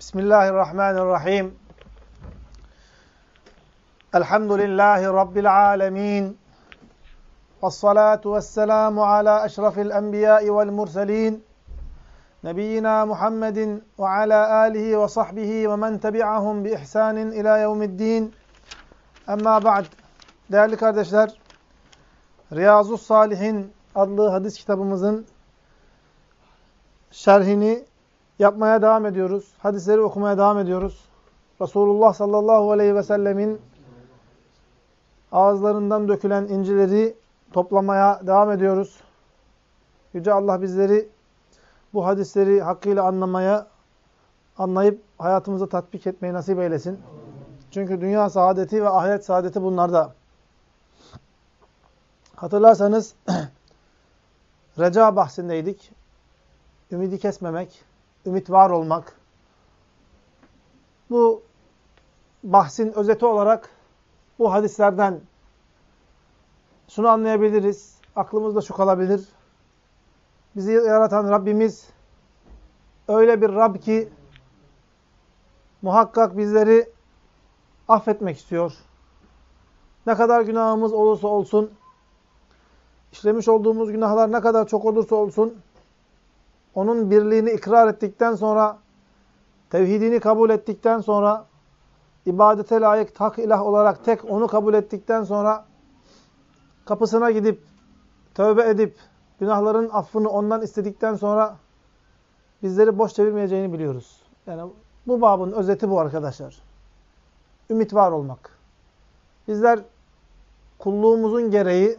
Bismillahirrahmanirrahim. Elhamdülillahi Rabbil alemin. Vessalatu vesselamu ala eşrafil enbiyai vel murselin. Nebiyyina Muhammedin ve ala alihi ve sahbihi ve men tebi'ahum bi ihsanin ila yevmiddin. Amma ba'd. Değerli kardeşler, Riyazu Salihin adlı hadis kitabımızın şerhini yapmaya devam ediyoruz. Hadisleri okumaya devam ediyoruz. Resulullah sallallahu aleyhi ve sellemin ağızlarından dökülen incileri toplamaya devam ediyoruz. Yüce Allah bizleri bu hadisleri hakkıyla anlamaya, anlayıp hayatımıza tatbik etmeyi nasip eylesin. Çünkü dünya saadeti ve ahiret saadeti bunlarda. Hatırlarsanız reca bahsindeydik. Ümidi kesmemek, ümit var olmak. Bu bahsin özeti olarak bu hadislerden şunu anlayabiliriz. Aklımızda şu kalabilir. Bizi yaratan Rabbimiz öyle bir Rab ki muhakkak bizleri affetmek istiyor. Ne kadar günahımız olursa olsun, işlemiş olduğumuz günahlar ne kadar çok olursa olsun, onun birliğini ikrar ettikten sonra, tevhidini kabul ettikten sonra, ibadete layık tak ilah olarak tek onu kabul ettikten sonra, kapısına gidip, tövbe edip, günahların affını ondan istedikten sonra, bizleri boş çevirmeyeceğini biliyoruz. Yani bu babın özeti bu arkadaşlar. Ümit var olmak. Bizler kulluğumuzun gereği,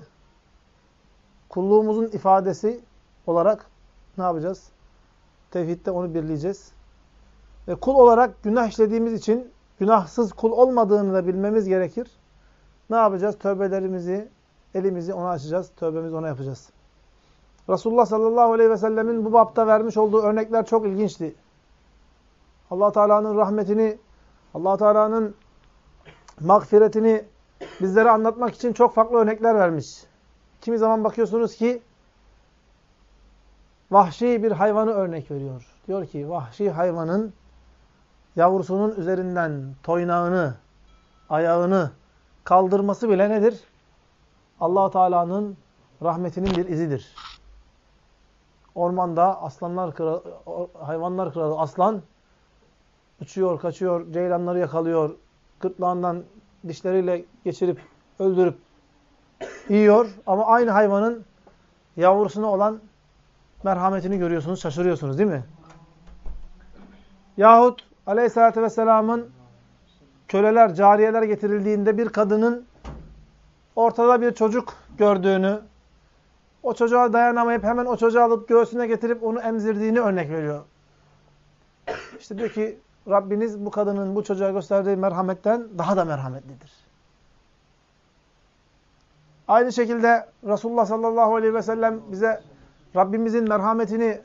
kulluğumuzun ifadesi olarak ne yapacağız? Tevhidde onu birleyeceğiz. Ve kul olarak günah işlediğimiz için günahsız kul olmadığını da bilmemiz gerekir. Ne yapacağız? Tövbelerimizi, elimizi ona açacağız. Tövbemizi ona yapacağız. Resulullah sallallahu aleyhi ve sellemin bu bapta vermiş olduğu örnekler çok ilginçti. allah Teala'nın rahmetini, allah Teala'nın mağfiretini bizlere anlatmak için çok farklı örnekler vermiş. Kimi zaman bakıyorsunuz ki vahşi bir hayvanı örnek veriyor. Diyor ki vahşi hayvanın yavrusunun üzerinden toynağını, ayağını kaldırması bile nedir? allah Teala'nın rahmetinin bir izidir. Ormanda aslanlar kralı, hayvanlar kralı aslan uçuyor, kaçıyor, ceylanları yakalıyor, gırtlağından dişleriyle geçirip öldürüp yiyor. Ama aynı hayvanın yavrusuna olan merhametini görüyorsunuz, şaşırıyorsunuz değil mi? Yahut aleyhissalatü vesselamın köleler, cariyeler getirildiğinde bir kadının ortada bir çocuk gördüğünü, o çocuğa dayanamayıp hemen o çocuğu alıp göğsüne getirip onu emzirdiğini örnek veriyor. İşte diyor ki Rabbiniz bu kadının bu çocuğa gösterdiği merhametten daha da merhametlidir. Aynı şekilde Resulullah sallallahu aleyhi ve sellem bize Rabbimizin merhametini,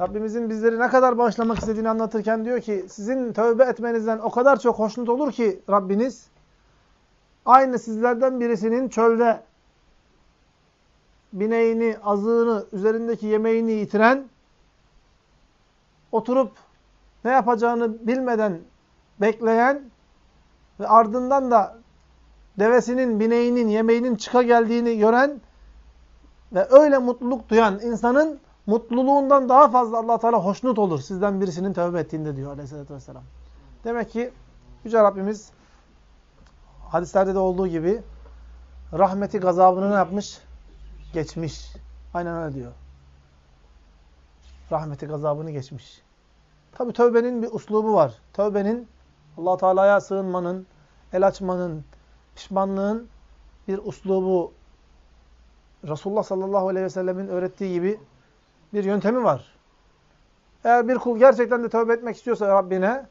Rabbimizin bizleri ne kadar bağışlamak istediğini anlatırken diyor ki sizin tövbe etmenizden o kadar çok hoşnut olur ki Rabbiniz aynı sizlerden birisinin çölde bineğini, azığını, üzerindeki yemeğini yitiren oturup ne yapacağını bilmeden bekleyen ve ardından da devesinin, bineğinin, yemeğinin çıka geldiğini gören ve öyle mutluluk duyan insanın mutluluğundan daha fazla allah Teala hoşnut olur sizden birisinin tövbe ettiğinde diyor aleyhissalatü vesselam. Demek ki Yüce Rabbimiz hadislerde de olduğu gibi rahmeti gazabını ne yapmış? Geçmiş. Aynen öyle diyor. Rahmeti gazabını geçmiş. Tabi tövbenin bir uslubu var. Tövbenin allah Teala'ya sığınmanın, el açmanın, pişmanlığın bir uslubu Resulullah sallallahu aleyhi ve sellemin öğrettiği gibi bir yöntemi var. Eğer bir kul gerçekten de tövbe etmek istiyorsa Rabbine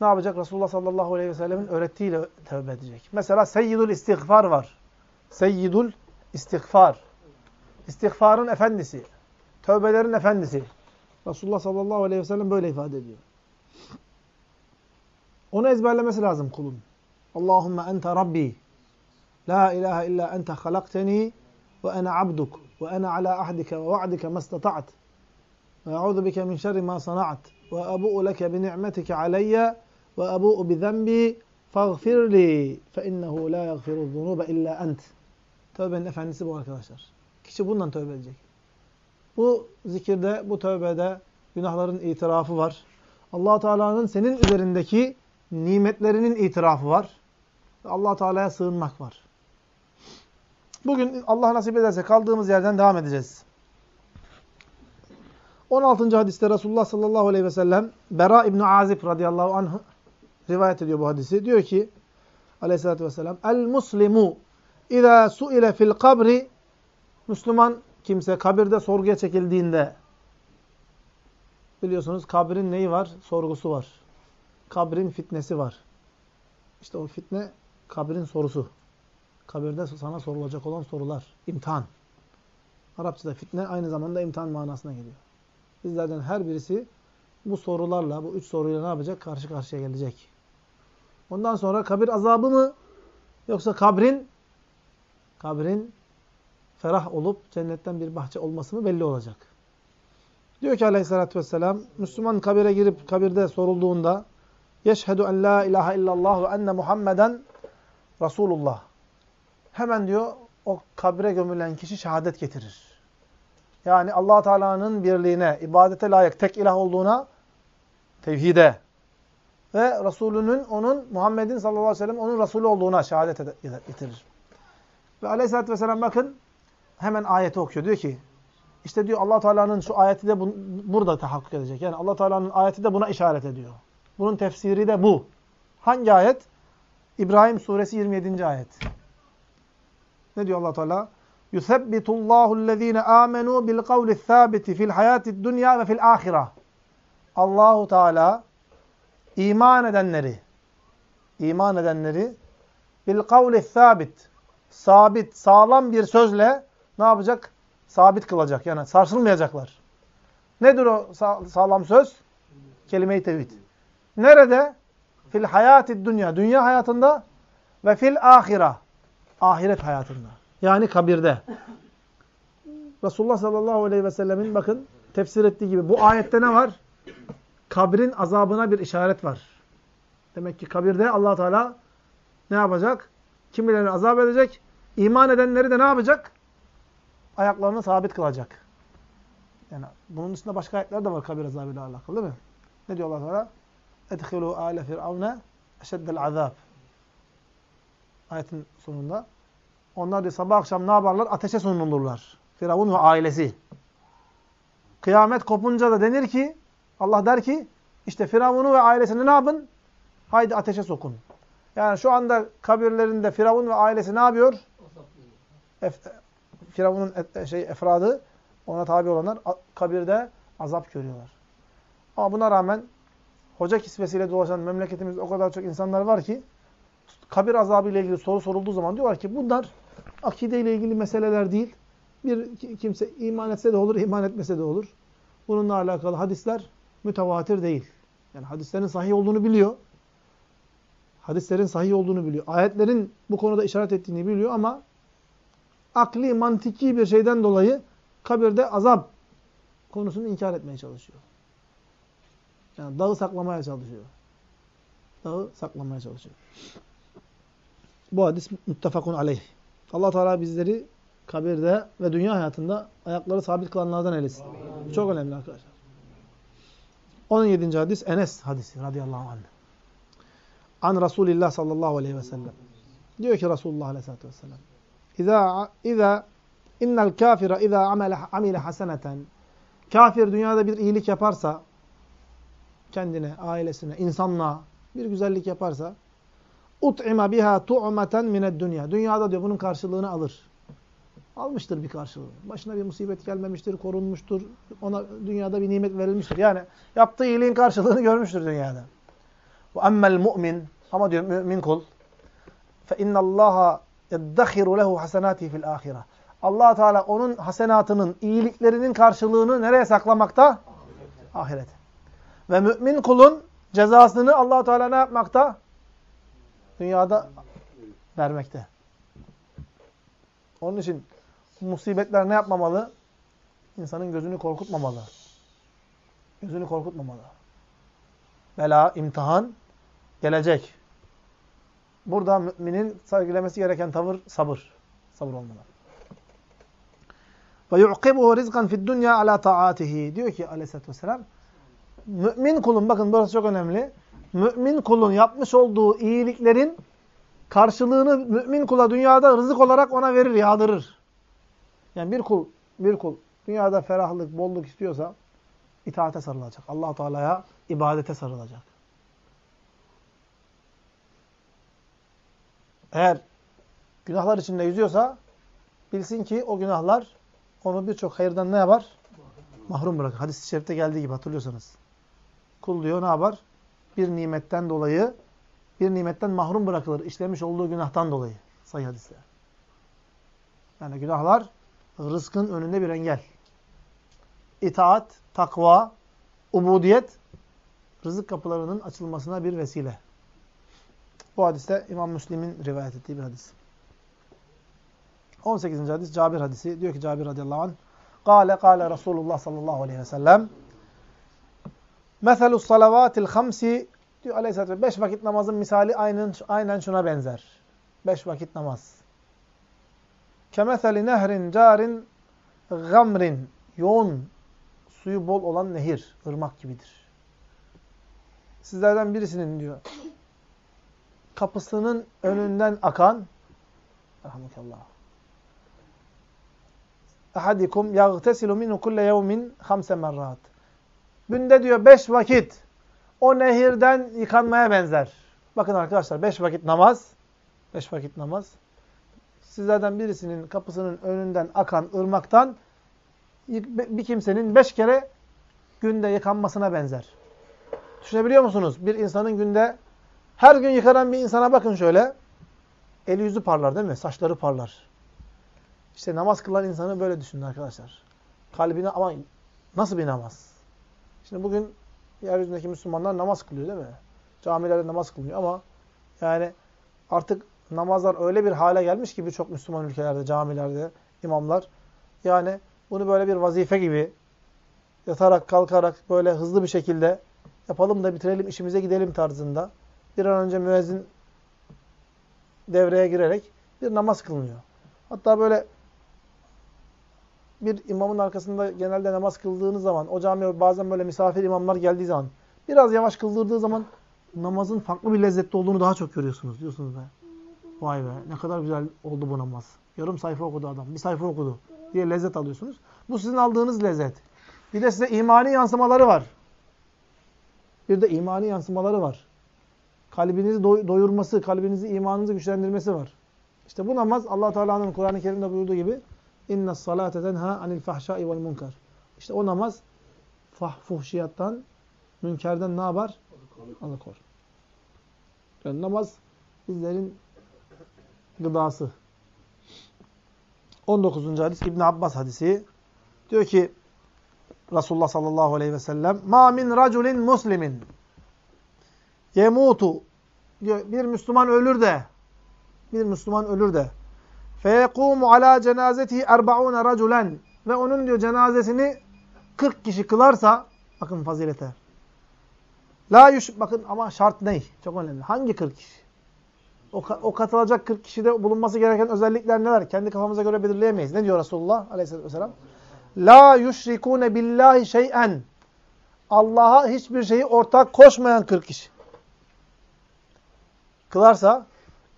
ne yapacak? Resulullah sallallahu aleyhi ve sellemin öğrettiğiyle tövbe edecek. Mesela seyyidul istiğfar var. Seyyidul istiğfar. İstiğfarın efendisi. Tövbelerin efendisi. Resulullah sallallahu aleyhi ve sellem böyle ifade ediyor. Onu ezberlemesi lazım kulun. Allahümme ente Rabbi. La ilahe illa ente halakteni ve ene abduk ve ene ala ahdike ve va'dike mestata'at. Ve a'udhu bike min şerri ma sana'at. Ve abu'u leke bi ni'metike aleyye ve abu'u bi zenbi faghfir li fe innehu la yaghfiru zunuba illa ent. Tövbenin efendisi bu arkadaşlar. Kişi bundan tövbe edecek. Bu zikirde, bu tövbede günahların itirafı var. allah Teala'nın senin üzerindeki nimetlerinin itirafı var. allah Teala'ya sığınmak var. Bugün Allah nasip ederse kaldığımız yerden devam edeceğiz. 16. hadiste Resulullah sallallahu aleyhi ve sellem Bera İbni Azib radıyallahu anh rivayet ediyor bu hadisi. Diyor ki aleyhissalatü vesselam El muslimu İzâ suile fil kabri Müslüman kimse kabirde sorguya çekildiğinde biliyorsunuz kabrin neyi var? Sorgusu var. Kabrin fitnesi var. İşte o fitne kabrin sorusu. Kabirde sana sorulacak olan sorular. İmtihan. Arapçada fitne aynı zamanda imtihan manasına geliyor. Bizlerden her birisi bu sorularla, bu üç soruyla ne yapacak? Karşı karşıya gelecek. Ondan sonra kabir azabı mı? Yoksa kabrin kabrin ferah olup cennetten bir bahçe olması mı belli olacak. Diyor ki aleyhissalatü vesselam, Müslüman kabire girip kabirde sorulduğunda Yeşhedü en la ilahe illallah ve enne Muhammeden Resulullah. Hemen diyor o kabire gömülen kişi şehadet getirir. Yani allah Teala'nın birliğine, ibadete layık tek ilah olduğuna, tevhide ve Resulünün onun, Muhammed'in sallallahu aleyhi ve sellem onun Resulü olduğuna şehadet getirir. Ve aleyhissalatü vesselam bakın hemen ayeti okuyor. Diyor ki işte diyor allah Teala'nın şu ayeti de bu, burada tahakkuk edecek. Yani allah Teala'nın ayeti de buna işaret ediyor. Bunun tefsiri de bu. Hangi ayet? İbrahim suresi 27. ayet. Ne diyor Allah Teala? Yusabbitullahu ellezine amenu bil kavli sabiti fil hayatid dunya ve fil ahireh. Allahu Teala iman edenleri iman edenleri bil kavli sabit sabit sağlam bir sözle ne yapacak? Sabit kılacak. Yani sarsılmayacaklar. Nedir o sağlam söz? Kelime-i tevhid. Nerede? Fil hayati dünya. Dünya hayatında ve fil ahira. Ahiret hayatında. Yani kabirde. Resulullah sallallahu aleyhi ve sellemin bakın tefsir ettiği gibi bu ayette ne var? Kabrin azabına bir işaret var. Demek ki kabirde allah Teala ne yapacak? Kimilerini azap edecek? İman edenleri de ne yapacak? Ayaklarını sabit kılacak. Yani bunun dışında başka ayetler de var kabir azabıyla alakalı değil mi? Ne diyor Allah Teala? اَدْخِلُوا آلَ فِرْعَوْنَ اَشَدَّ الْعَذَابِ Ayetin sonunda. onlar diyor sabah akşam ne yaparlar? Ateşe sunulurlar. Firavun ve ailesi. Kıyamet kopunca da denir ki, Allah der ki, işte Firavun'u ve ailesini ne yapın? Haydi ateşe sokun. Yani şu anda kabirlerinde Firavun ve ailesi ne yapıyor? Firavun'un şey efradı, ona tabi olanlar kabirde azap görüyorlar. Ama buna rağmen hoca kisvesiyle dolaşan memleketimizde o kadar çok insanlar var ki kabir azabı ile ilgili soru sorulduğu zaman diyorlar ki bunlar akide ile ilgili meseleler değil. Bir kimse iman etse de olur, iman etmese de olur. Bununla alakalı hadisler mütevatir değil. Yani hadislerin sahih olduğunu biliyor hadislerin sahih olduğunu biliyor. Ayetlerin bu konuda işaret ettiğini biliyor ama akli, mantiki bir şeyden dolayı kabirde azap konusunu inkar etmeye çalışıyor. Yani dağı saklamaya çalışıyor. Dağı saklamaya çalışıyor. Bu hadis muttefakun aleyh. Allah Teala bizleri kabirde ve dünya hayatında ayakları sabit kılanlardan eylesin. Çok önemli arkadaşlar. 17. hadis Enes hadisi radıyallahu anh. An Resulillah sallallahu aleyhi ve sellem. Diyor ki Resulullah aleyhissalatü vesselam. İza, iza innel kafira iza amele, amile haseneten Kafir dünyada bir iyilik yaparsa kendine, ailesine, insanlığa bir güzellik yaparsa ut'ima biha tu'meten mined dünya. Dünyada diyor bunun karşılığını alır. Almıştır bir karşılığını. Başına bir musibet gelmemiştir, korunmuştur. Ona dünyada bir nimet verilmiştir. Yani yaptığı iyiliğin karşılığını görmüştür dünyada. Ve emmel mu'min ama diyor mümin kul fe innallaha yeddekhiru lehu hasenati fil ahire. Allah Teala onun hasenatının, iyiliklerinin karşılığını nereye saklamakta? Ahiret. Ve mümin kulun cezasını Allah Teala ne yapmakta? Dünyada vermekte. Onun için musibetler ne yapmamalı? İnsanın gözünü korkutmamalı. Gözünü korkutmamalı. Bela, imtihan gelecek. Burada müminin sergilemesi gereken tavır sabır. Sabır olmalı. Ve yu'kibuhu rizkan fid dunya ala taatihi. Diyor ki aleyhissalatü vesselam mümin kulun bakın burası çok önemli. Mümin kulun yapmış olduğu iyiliklerin karşılığını mümin kula dünyada rızık olarak ona verir, yağdırır. Yani bir kul, bir kul dünyada ferahlık, bolluk istiyorsa itaate sarılacak. allah Teala'ya ibadete sarılacak. Eğer günahlar içinde yüzüyorsa bilsin ki o günahlar onu birçok hayırdan ne yapar? Mahrum bırakır. Hadis-i şerifte geldiği gibi hatırlıyorsanız. Kul diyor ne yapar? Bir nimetten dolayı bir nimetten mahrum bırakılır. işlemiş olduğu günahtan dolayı. Sayı hadisler. Yani günahlar rızkın önünde bir engel. İtaat, takva, ubudiyet rızık kapılarının açılmasına bir vesile. Bu hadiste İmam Müslim'in rivayet ettiği bir hadis. 18. hadis Cabir hadisi. Diyor ki Cabir radıyallahu anh Kale kale Resulullah sallallahu aleyhi ve sellem Meselus salavatil hamsi diyor aleyhissalatü vesselam. Beş vakit namazın misali aynen, aynen şuna benzer. Beş vakit namaz. Kemeseli nehrin carin gamrin. Yoğun suyu bol olan nehir, ırmak gibidir. Sizlerden birisinin diyor kapısının önünden akan rahmekallah ahadikum yagtesilu minhu kulle yevmin hamse merrat. Günde diyor beş vakit o nehirden yıkanmaya benzer. Bakın arkadaşlar beş vakit namaz, beş vakit namaz. Sizlerden birisinin kapısının önünden akan ırmaktan bir kimsenin beş kere günde yıkanmasına benzer. Düşünebiliyor musunuz? Bir insanın günde her gün yıkanan bir insana bakın şöyle. Eli yüzü parlar değil mi? Saçları parlar. İşte namaz kılan insanı böyle düşünün arkadaşlar. Kalbine ama nasıl bir namaz? Şimdi bugün yeryüzündeki Müslümanlar namaz kılıyor değil mi? Camilerde namaz kılıyor ama yani artık namazlar öyle bir hale gelmiş ki birçok Müslüman ülkelerde, camilerde, imamlar yani bunu böyle bir vazife gibi yatarak, kalkarak böyle hızlı bir şekilde yapalım da bitirelim, işimize gidelim tarzında bir an önce müezzin devreye girerek bir namaz kılınıyor. Hatta böyle bir imamın arkasında genelde namaz kıldığınız zaman, o camiye bazen böyle misafir imamlar geldiği zaman, biraz yavaş kıldırdığı zaman namazın farklı bir lezzetli olduğunu daha çok görüyorsunuz. Diyorsunuz be. Vay be ne kadar güzel oldu bu namaz. Yarım sayfa okudu adam. Bir sayfa okudu diye lezzet alıyorsunuz. Bu sizin aldığınız lezzet. Bir de size imani yansımaları var. Bir de imani yansımaları var. Kalbinizi doyurması, kalbinizi, imanınızı güçlendirmesi var. İşte bu namaz Allah Teala'nın Kur'an-ı Kerim'de buyurduğu gibi inna salate tenha anil fahşai vel munkar. İşte o namaz fah, fuhşiyattan, münkerden ne yapar? Alıkor. Yani namaz bizlerin gıdası. 19. hadis İbn Abbas hadisi. Diyor ki Resulullah sallallahu aleyhi ve sellem ma min raculin muslimin yemutu diyor bir Müslüman ölür de bir Müslüman ölür de feyekumu ala cenazetihi erbaune raculen ve onun diyor cenazesini 40 kişi kılarsa bakın fazilete. La yuş bakın ama şart ne? Çok önemli. Hangi 40 kişi? O, o katılacak 40 kişide bulunması gereken özellikler neler? Kendi kafamıza göre belirleyemeyiz. Ne diyor Resulullah aleyhisselatü vesselam? La yüşrikûne billahi şey'en. Allah'a hiçbir şeyi ortak koşmayan 40 kişi. Kılarsa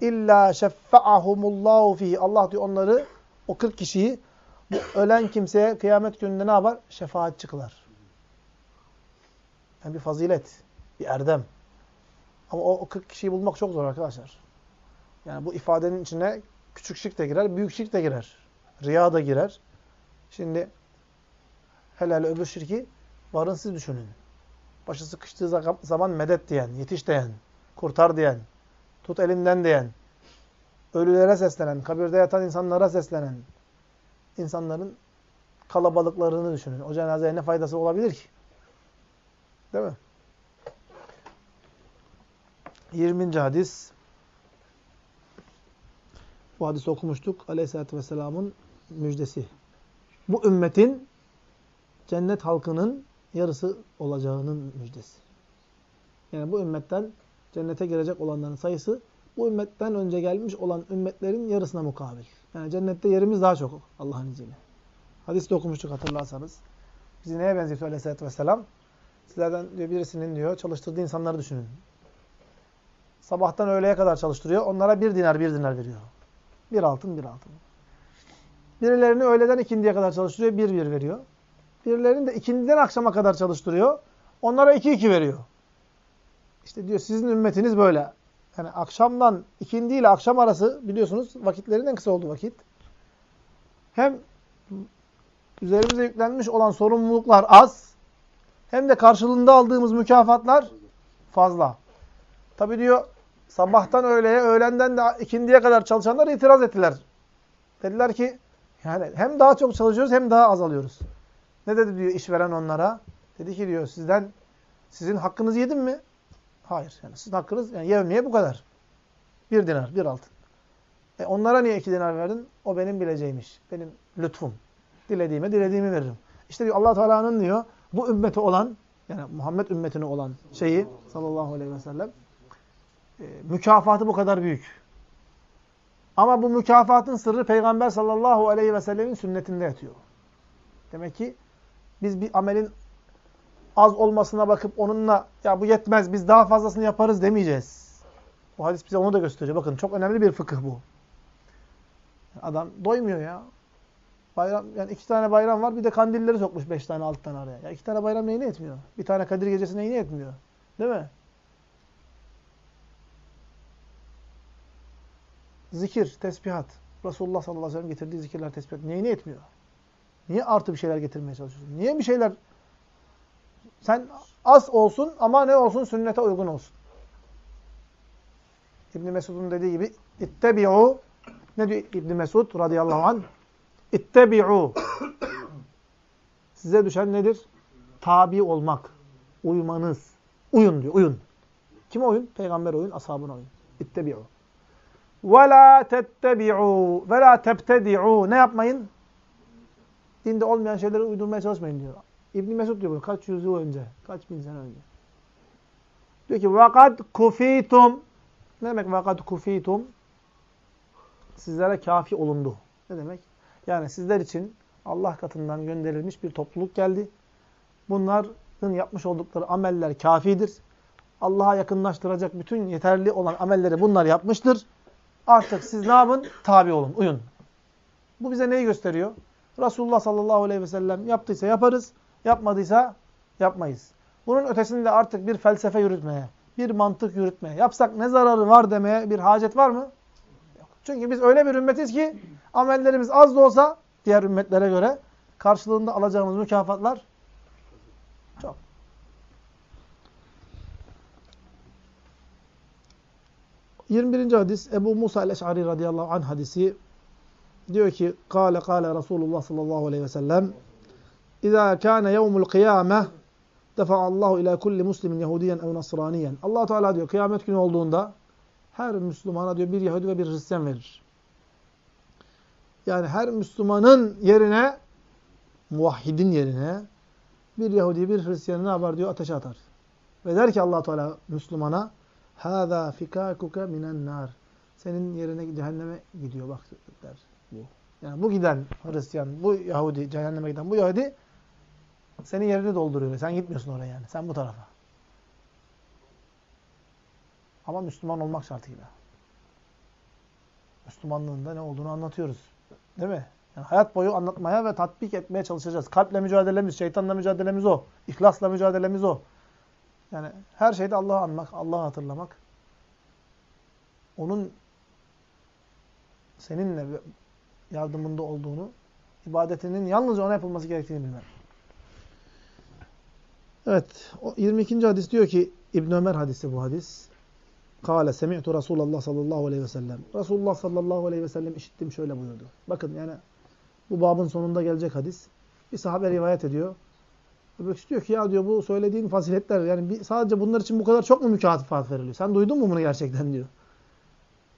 illa şeffa'ahumullahu fihi. Allah diyor onları o 40 kişiyi bu ölen kimseye kıyamet gününde ne yapar? Şefaatçi kılar. Yani bir fazilet, bir erdem. Ama o, o 40 kişiyi bulmak çok zor arkadaşlar. Yani bu ifadenin içine küçük şirk de girer, büyük şirk de girer. Riya da girer. Şimdi hele öbür şirki varın siz düşünün. Başı sıkıştığı zaman medet diyen, yetiş diyen, kurtar diyen, tut elimden diyen, ölülere seslenen, kabirde yatan insanlara seslenen insanların kalabalıklarını düşünün. O cenazeye ne faydası olabilir ki? Değil mi? 20. hadis. Bu hadisi okumuştuk. Aleyhisselatü Vesselam'ın müjdesi. Bu ümmetin cennet halkının yarısı olacağının müjdesi. Yani bu ümmetten cennete girecek olanların sayısı bu ümmetten önce gelmiş olan ümmetlerin yarısına mukabil. Yani cennette yerimiz daha çok Allah'ın izniyle. Hadiste okumuştuk hatırlarsanız. Bizi neye benzetiyor aleyhissalatü vesselam? Sizlerden diyor, birisinin diyor çalıştırdığı insanları düşünün. Sabahtan öğleye kadar çalıştırıyor. Onlara bir dinar bir dinar veriyor. Bir altın bir altın. Birilerini öğleden ikindiye kadar çalıştırıyor. Bir bir veriyor. Birilerini de ikindiden akşama kadar çalıştırıyor. Onlara iki iki veriyor. İşte diyor sizin ümmetiniz böyle. Yani akşamdan ikindi ile akşam arası biliyorsunuz vakitlerin en kısa olduğu vakit. Hem üzerimize yüklenmiş olan sorumluluklar az hem de karşılığında aldığımız mükafatlar fazla. Tabi diyor sabahtan öğleye, öğlenden de ikindiye kadar çalışanlar itiraz ettiler. Dediler ki yani hem daha çok çalışıyoruz hem daha az alıyoruz. Ne dedi diyor işveren onlara? Dedi ki diyor sizden sizin hakkınızı yedim mi? Hayır. Yani sizin hakkınız yani yevmiye bu kadar. Bir dinar, bir altın. E onlara niye iki dinar verdin? O benim bileceğimiş. Benim lütfum. Dilediğime dilediğimi veririm. İşte diyor allah Teala'nın diyor bu ümmeti olan yani Muhammed ümmetine olan şeyi sallallahu aleyhi ve sellem e, mükafatı bu kadar büyük. Ama bu mükafatın sırrı Peygamber sallallahu aleyhi ve sellemin sünnetinde yatıyor. Demek ki biz bir amelin az olmasına bakıp onunla ya bu yetmez biz daha fazlasını yaparız demeyeceğiz. Bu hadis bize onu da gösteriyor. Bakın çok önemli bir fıkıh bu. Adam doymuyor ya. Bayram, yani iki tane bayram var bir de kandilleri sokmuş beş tane altı tane araya. Ya iki tane bayram neyine etmiyor? Bir tane Kadir Gecesi neyine etmiyor? Değil mi? Zikir, tesbihat. Resulullah sallallahu aleyhi ve sellem getirdiği zikirler, tesbihat neyine etmiyor? Niye artı bir şeyler getirmeye çalışıyorsun? Niye bir şeyler sen az olsun ama ne olsun? Sünnete uygun olsun. İbn Mesud'un dediği gibi ittebi'u ne diyor İbn Mesud radıyallahu anh? İttebi'u Size düşen nedir? Tabi olmak. Uymanız. Uyun diyor. Uyun. Kime uyun? Peygamber uyun, ashabına uyun. İttebi'u. Ve la tettebi'u ve la tebtedi'u. Ne yapmayın? Dinde olmayan şeyleri uydurmaya çalışmayın diyor. İbn Mesud diyor bunu kaç yüzyıl önce, kaç bin sene önce. Diyor ki vakat kufitum. Ne demek vakat kufitum? Sizlere kafi olundu. Ne demek? Yani sizler için Allah katından gönderilmiş bir topluluk geldi. Bunların yapmış oldukları ameller kafidir. Allah'a yakınlaştıracak bütün yeterli olan amelleri bunlar yapmıştır. Artık siz ne yapın? Tabi olun, uyun. Bu bize neyi gösteriyor? Resulullah sallallahu aleyhi ve sellem yaptıysa yaparız, yapmadıysa yapmayız. Bunun ötesinde artık bir felsefe yürütmeye, bir mantık yürütmeye, yapsak ne zararı var demeye bir hacet var mı? Yok. Çünkü biz öyle bir ümmetiz ki amellerimiz az da olsa diğer ümmetlere göre karşılığında alacağımız mükafatlar çok. Yirmi birinci hadis Ebu Musa el-Eş'ari radıyallahu anh hadisi diyor ki kâle kâle Resulullah sallallahu aleyhi ve sellem İzâ kâne yevmul kıyâmeh defa'allahu ila kulli muslimin Yahudiyen ev Nasraniyen. allah Teala diyor kıyamet günü olduğunda her Müslümana diyor bir Yahudi ve bir Hristiyan verir. Yani her Müslümanın yerine muvahhidin yerine bir Yahudi bir Hristiyanı ne yapar diyor ateşe atar. Ve der ki allah Teala Müslümana hâzâ fikâkuke minen nar. Senin yerine cehenneme gidiyor bak der bu. Yani bu giden Hristiyan, bu Yahudi, cehenneme giden bu Yahudi senin yerini dolduruyor. Sen gitmiyorsun oraya yani. Sen bu tarafa. Ama Müslüman olmak şartıyla. Müslümanlığın da ne olduğunu anlatıyoruz. Değil mi? Yani hayat boyu anlatmaya ve tatbik etmeye çalışacağız. Kalple mücadelemiz, şeytanla mücadelemiz o. İhlasla mücadelemiz o. Yani her şeyde Allah'ı anmak, Allah'ı hatırlamak. Onun seninle yardımında olduğunu, ibadetinin yalnızca ona yapılması gerektiğini bilmek. Evet, 22. hadis diyor ki, İbn Ömer hadisi bu hadis. Kale semi'tu Resulullah sallallahu aleyhi ve sellem. Resulullah sallallahu aleyhi ve sellem işittim şöyle buyurdu. Bakın yani bu babın sonunda gelecek hadis. Bir sahabe rivayet ediyor. Öbürküsü diyor ki ya diyor bu söylediğin faziletler yani bir, sadece bunlar için bu kadar çok mu mükafat veriliyor? Sen duydun mu bunu gerçekten diyor.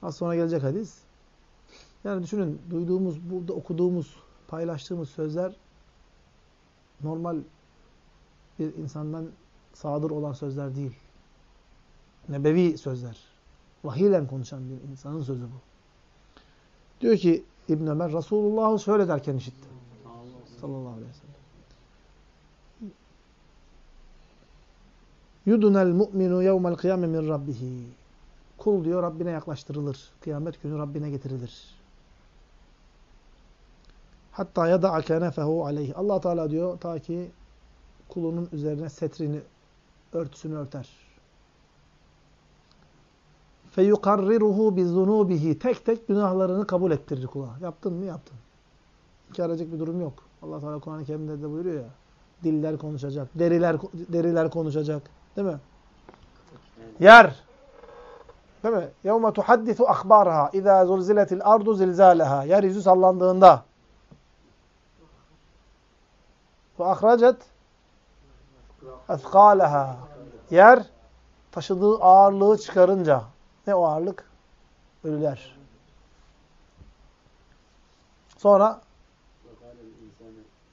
Az sonra gelecek hadis. Yani düşünün duyduğumuz, burada okuduğumuz, paylaştığımız sözler normal bir insandan sadır olan sözler değil. Nebevi sözler. Vahiyle konuşan bir insanın sözü bu. Diyor ki İbn Ömer Resulullah'ı şöyle derken işittim. Sallallahu aleyhi ve sellem. Yudunel mu'minu yevmel kıyame min rabbihi. Kul diyor Rabbine yaklaştırılır. Kıyamet günü Rabbine getirilir. Hatta yada'a kenefehu aleyhi. Allah Teala diyor ta ki kulunun üzerine setrini, örtüsünü örter. Feyukarriruhu bizunubihi. Tek tek günahlarını kabul ettirir kula. Yaptın mı? Yaptın. İnkar edecek bir durum yok. Allah Teala Kur'an-ı Kerim'de de buyuruyor ya. Diller konuşacak, deriler deriler konuşacak. Değil mi? Yer. Değil mi? يَوْمَ تُحَدِّثُ أَخْبَارَهَا اِذَا زُلْزِلَتِ الْاَرْضُ زِلْزَالَهَا Yeryüzü sallandığında وَاَخْرَجَتْ اَثْقَالَهَا Yer taşıdığı ağırlığı çıkarınca ne o ağırlık? Ölüler. Sonra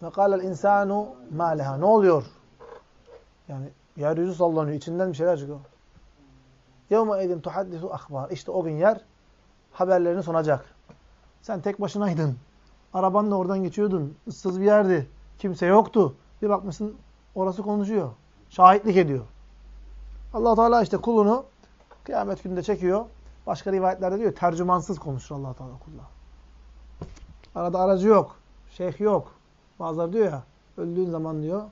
وَقَالَ الْاِنْسَانُ مَا لَهَا Ne oluyor? Yani yeryüzü sallanıyor. içinden bir şeyler çıkıyor. يَوْمَ اَذٍ تُحَدِّثُ اَخْبَارِ İşte o gün yer haberlerini sunacak. Sen tek başınaydın. Arabanla oradan geçiyordun. Issız bir yerdi. Kimse yoktu. Bir bakmışsın orası konuşuyor. Şahitlik ediyor. allah Teala işte kulunu kıyamet gününde çekiyor. Başka rivayetlerde diyor tercümansız konuşur allah Teala kulla. Arada aracı yok. Şeyh yok. Bazıları diyor ya öldüğün zaman diyor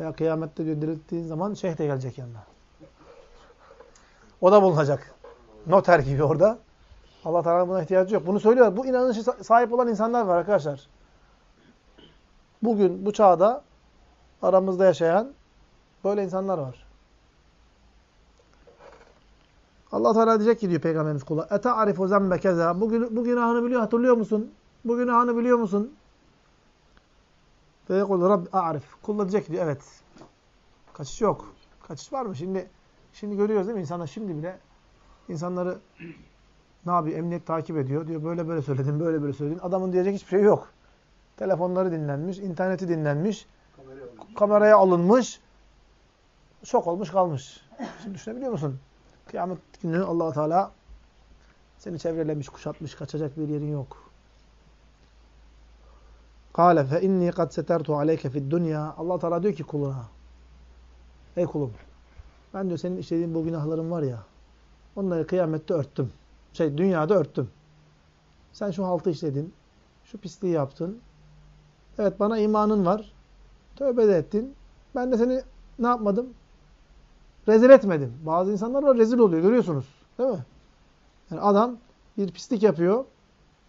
veya kıyamette diyor dirilttiğin zaman şeyh de gelecek yanına. O da bulunacak. Noter gibi orada. Allah Teala buna ihtiyacı yok. Bunu söylüyor. Bu inanışı sahip olan insanlar var arkadaşlar. Bugün bu çağda aramızda yaşayan böyle insanlar var. Allah Teala diyecek ki diyor Peygamberimiz kula eta'rifu zembe keza bu, bu günahını biliyor hatırlıyor musun? Bu günahını biliyor musun? Ve yekul Rabbi a'rif. Kul diyecek diyor evet. Kaçış yok. Kaçış var mı? Şimdi şimdi görüyoruz değil mi? İnsanlar şimdi bile insanları ne yapıyor? Emniyet takip ediyor. Diyor böyle böyle söyledin, böyle böyle söyledin. Adamın diyecek hiçbir şey yok. Telefonları dinlenmiş, interneti dinlenmiş, kameraya, alınmış, şok olmuş kalmış. Şimdi düşünebiliyor musun? Kıyamet günü allah Teala seni çevrelemiş, kuşatmış, kaçacak bir yerin yok. Kale fe inni kad setertu aleyke fid. Allah Teala diyor ki kuluna. Ey kulum. Ben diyor senin işlediğin bu günahların var ya. Onları kıyamette örttüm. Şey dünyada örttüm. Sen şu haltı işledin. Şu pisliği yaptın. Evet bana imanın var. Tövbe de ettin. Ben de seni ne yapmadım? Rezil etmedim. Bazı insanlar var rezil oluyor görüyorsunuz. Değil mi? Yani adam bir pislik yapıyor.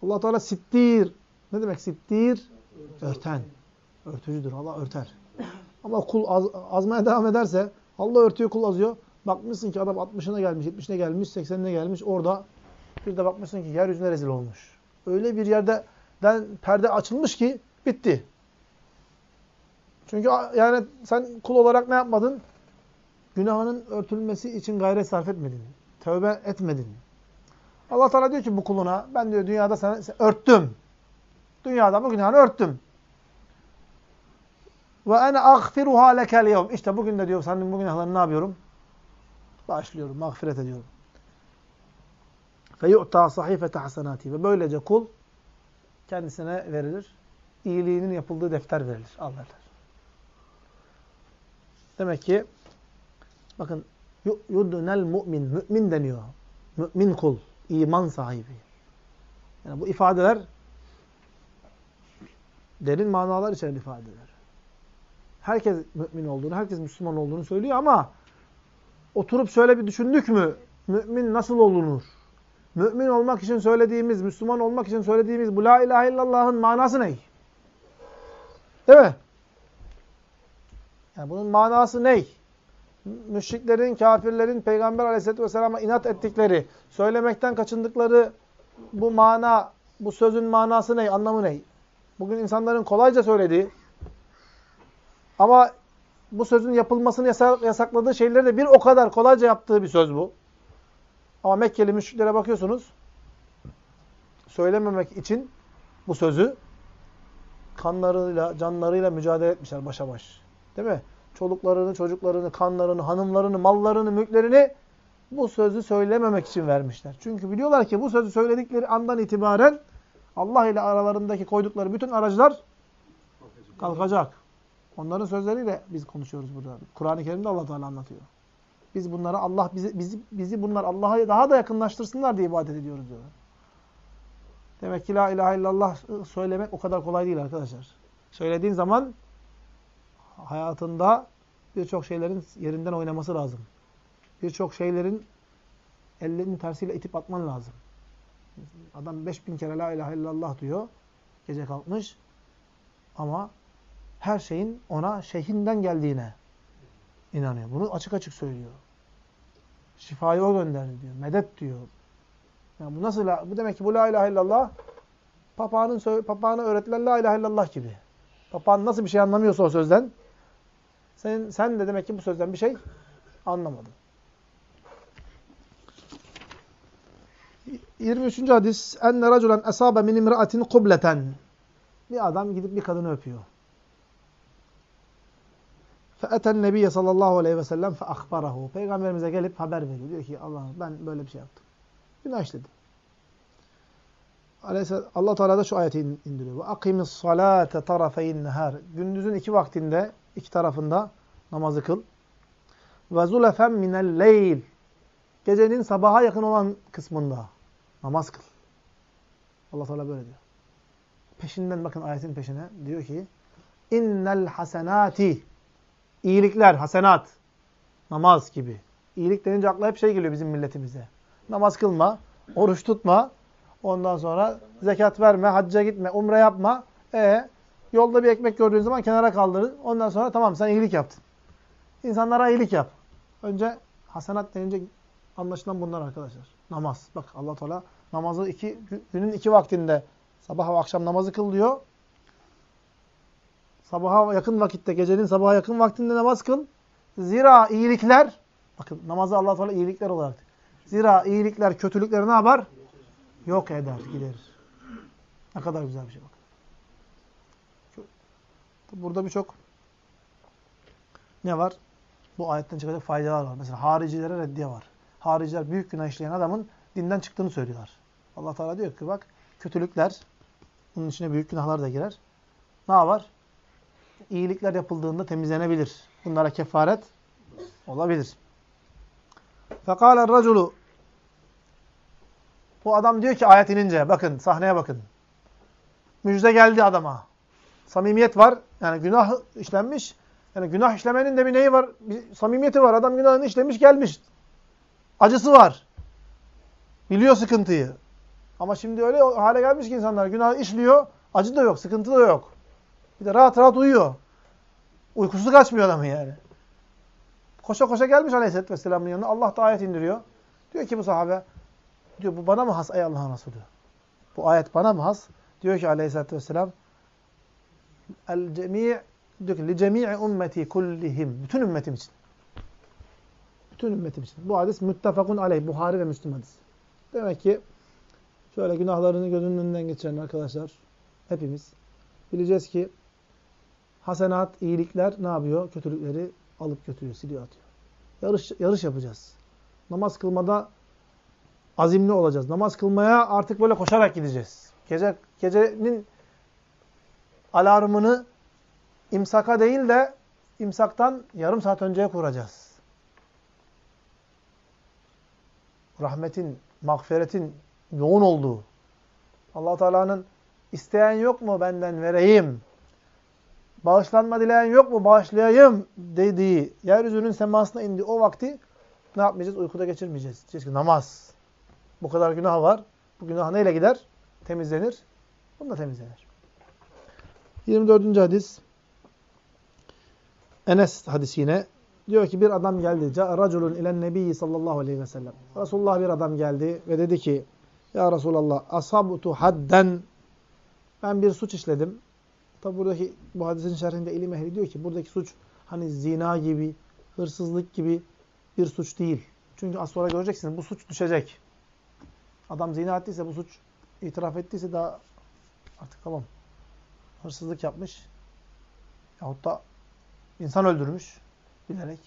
Allah Teala sittir. Ne demek sittir? Örten. Örtücüdür. Allah örter. Ama kul az, azmaya devam ederse Allah örtüyor kul azıyor. Bakmışsın ki adam 60'ına gelmiş, 70'ine gelmiş, 80'ine gelmiş. Orada bir de bakmışsın ki yeryüzüne rezil olmuş. Öyle bir yerde perde açılmış ki bitti. Çünkü yani sen kul olarak ne yapmadın? Günahının örtülmesi için gayret sarf etmedin. Tövbe etmedin. Allah Teala diyor ki bu kuluna ben diyor dünyada sana örttüm. Dünyada bu günahını örttüm. Ve ene agfiruha lekel yevm. İşte bugün de diyor senin bu günahlarını ne yapıyorum? Bağışlıyorum, mağfiret ediyorum. Fe yu'ta sahifete hasenati. Ve böylece kul kendisine verilir. İyiliğinin yapıldığı defter verilir. Al Demek ki bakın yudunel mu'min. Mü'min deniyor. Mü'min kul. iman sahibi. Yani bu ifadeler derin manalar içeren ifadeler. Herkes mümin olduğunu, herkes Müslüman olduğunu söylüyor ama oturup şöyle bir düşündük mü? Mümin nasıl olunur? Mümin olmak için söylediğimiz, Müslüman olmak için söylediğimiz bu la ilahe illallah'ın manası ne? Değil mi? Yani bunun manası ne? Müşriklerin, kafirlerin Peygamber aleyhisselatü vesselam'a inat ettikleri, söylemekten kaçındıkları bu mana, bu sözün manası ne? Anlamı ne? Bugün insanların kolayca söylediği ama bu sözün yapılmasını yasakladığı şeyleri de bir o kadar kolayca yaptığı bir söz bu. Ama Mekkeli müşriklere bakıyorsunuz, söylememek için bu sözü kanlarıyla, canlarıyla mücadele etmişler başa baş. Değil mi? çoluklarını, çocuklarını, kanlarını, hanımlarını, mallarını, mülklerini bu sözü söylememek için vermişler. Çünkü biliyorlar ki bu sözü söyledikleri andan itibaren Allah ile aralarındaki koydukları bütün aracılar kalkacak. Onların sözleriyle biz konuşuyoruz burada. Kur'an-ı Kerim'de Allah Teala anlatıyor. Biz bunlara Allah bizi bizi bizi bunlar Allah'a daha da yakınlaştırsınlar diye ibadet ediyoruz diyorlar. Demek ki la ilahe illallah söylemek o kadar kolay değil arkadaşlar. Söylediğin zaman hayatında birçok şeylerin yerinden oynaması lazım. Birçok şeylerin ellerinin tersiyle itip atman lazım. Adam 5000 kere la ilahe illallah diyor. Gece kalkmış. Ama her şeyin ona şeyhinden geldiğine inanıyor. Bunu açık açık söylüyor. Şifayı o gönderdi diyor. Medet diyor. Yani bu nasıl bu demek ki bu la ilahe illallah papağanın papağana öğretilen la ilahe illallah gibi. Papağan nasıl bir şey anlamıyorsa o sözden sen sen de demek ki bu sözden bir şey anlamadın. 23. hadis enne raculen esabe min imraatin kubleten. Bir adam gidip bir kadını öpüyor. Fe'eten nebiye sallallahu aleyhi ve sellem feakbarahu. Peygamberimize gelip haber veriyor. Diyor ki Allah ben böyle bir şey yaptım. Günah işledim. Allah Teala da şu ayeti indiriyor. Akimis salate tarafeyn nehar. Gündüzün iki vaktinde, iki tarafında namazı kıl. Ve zulefen minel leyl. Gecenin sabaha yakın olan kısmında namaz kıl. Allah Teala böyle diyor. Peşinden bakın ayetin peşine diyor ki innel hasenati iyilikler, hasenat, namaz gibi. İyilik denince akla hep şey geliyor bizim milletimize. Namaz kılma, oruç tutma, ondan sonra zekat verme, hacca gitme, umre yapma. E yolda bir ekmek gördüğün zaman kenara kaldırın. Ondan sonra tamam sen iyilik yaptın. İnsanlara iyilik yap. Önce hasenat denince anlaşılan bunlar arkadaşlar. Namaz. Bak Allah Teala namazı iki günün iki vaktinde sabah ve akşam namazı kıl diyor. Sabaha yakın vakitte, gecenin sabaha yakın vaktinde namaz kıl. Zira iyilikler, bakın namazı Allah Teala iyilikler olarak. Zira iyilikler kötülükleri ne yapar? Yok eder, giderir. Ne kadar güzel bir şey bak. Burada birçok ne var? Bu ayetten çıkacak faydalar var. Mesela haricilere reddiye var. Hariciler büyük günah işleyen adamın dinden çıktığını söylüyorlar. Allah Teala diyor ki bak kötülükler bunun içine büyük günahlar da girer. Ne var? iyilikler yapıldığında temizlenebilir. Bunlara kefaret olabilir. Fekâle raculu Bu adam diyor ki ayet inince bakın sahneye bakın. Müjde geldi adama. Samimiyet var. Yani günah işlenmiş. Yani günah işlemenin de bir neyi var? Bir samimiyeti var. Adam günahını işlemiş gelmiş. Acısı var. Biliyor sıkıntıyı. Ama şimdi öyle hale gelmiş ki insanlar günah işliyor. Acı da yok, sıkıntı da yok. Bir de rahat rahat uyuyor. Uykusu kaçmıyor adamın yani. Koşa koşa gelmiş Aleyhisselatü Vesselam'ın yanına. Allah da ayet indiriyor. Diyor ki bu sahabe, diyor bu bana mı has ey Allah'ın Resulü? Bu ayet bana mı has? Diyor ki Aleyhisselatü Vesselam, el cemi' diyor ki li cemi'i ümmeti kullihim. Bütün ümmetim için. Bütün ümmetim için. Bu hadis müttefakun aleyh. Buhari ve Müslüm hadis. Demek ki şöyle günahlarını gözünün önünden geçiren arkadaşlar hepimiz bileceğiz ki hasenat, iyilikler ne yapıyor? Kötülükleri alıp götürüyor, siliyor atıyor. Yarış, yarış yapacağız. Namaz kılmada azimli olacağız. Namaz kılmaya artık böyle koşarak gideceğiz. Gece, gecenin alarmını imsaka değil de imsaktan yarım saat önceye kuracağız. Rahmetin, mağfiretin yoğun olduğu, allah Teala'nın isteyen yok mu benden vereyim bağışlanma dileyen yok mu bağışlayayım dediği, yeryüzünün semasına indi o vakti ne yapmayacağız? Uykuda geçirmeyeceğiz. Diyeceğiz ki namaz. Bu kadar günah var. Bu günah neyle gider? Temizlenir. Bununla temizlenir. 24. hadis. Enes hadisi yine. Diyor ki bir adam geldi. Raculun ilen nebiyyi sallallahu aleyhi ve sellem. Resulullah bir adam geldi ve dedi ki Ya Resulallah asabtu hadden ben bir suç işledim. Tabi buradaki bu hadisin şerhinde ilim ehli diyor ki buradaki suç hani zina gibi, hırsızlık gibi bir suç değil. Çünkü az sonra göreceksiniz bu suç düşecek. Adam zina ettiyse bu suç itiraf ettiyse daha artık tamam. Hırsızlık yapmış. Yahut da insan öldürmüş. bilerek.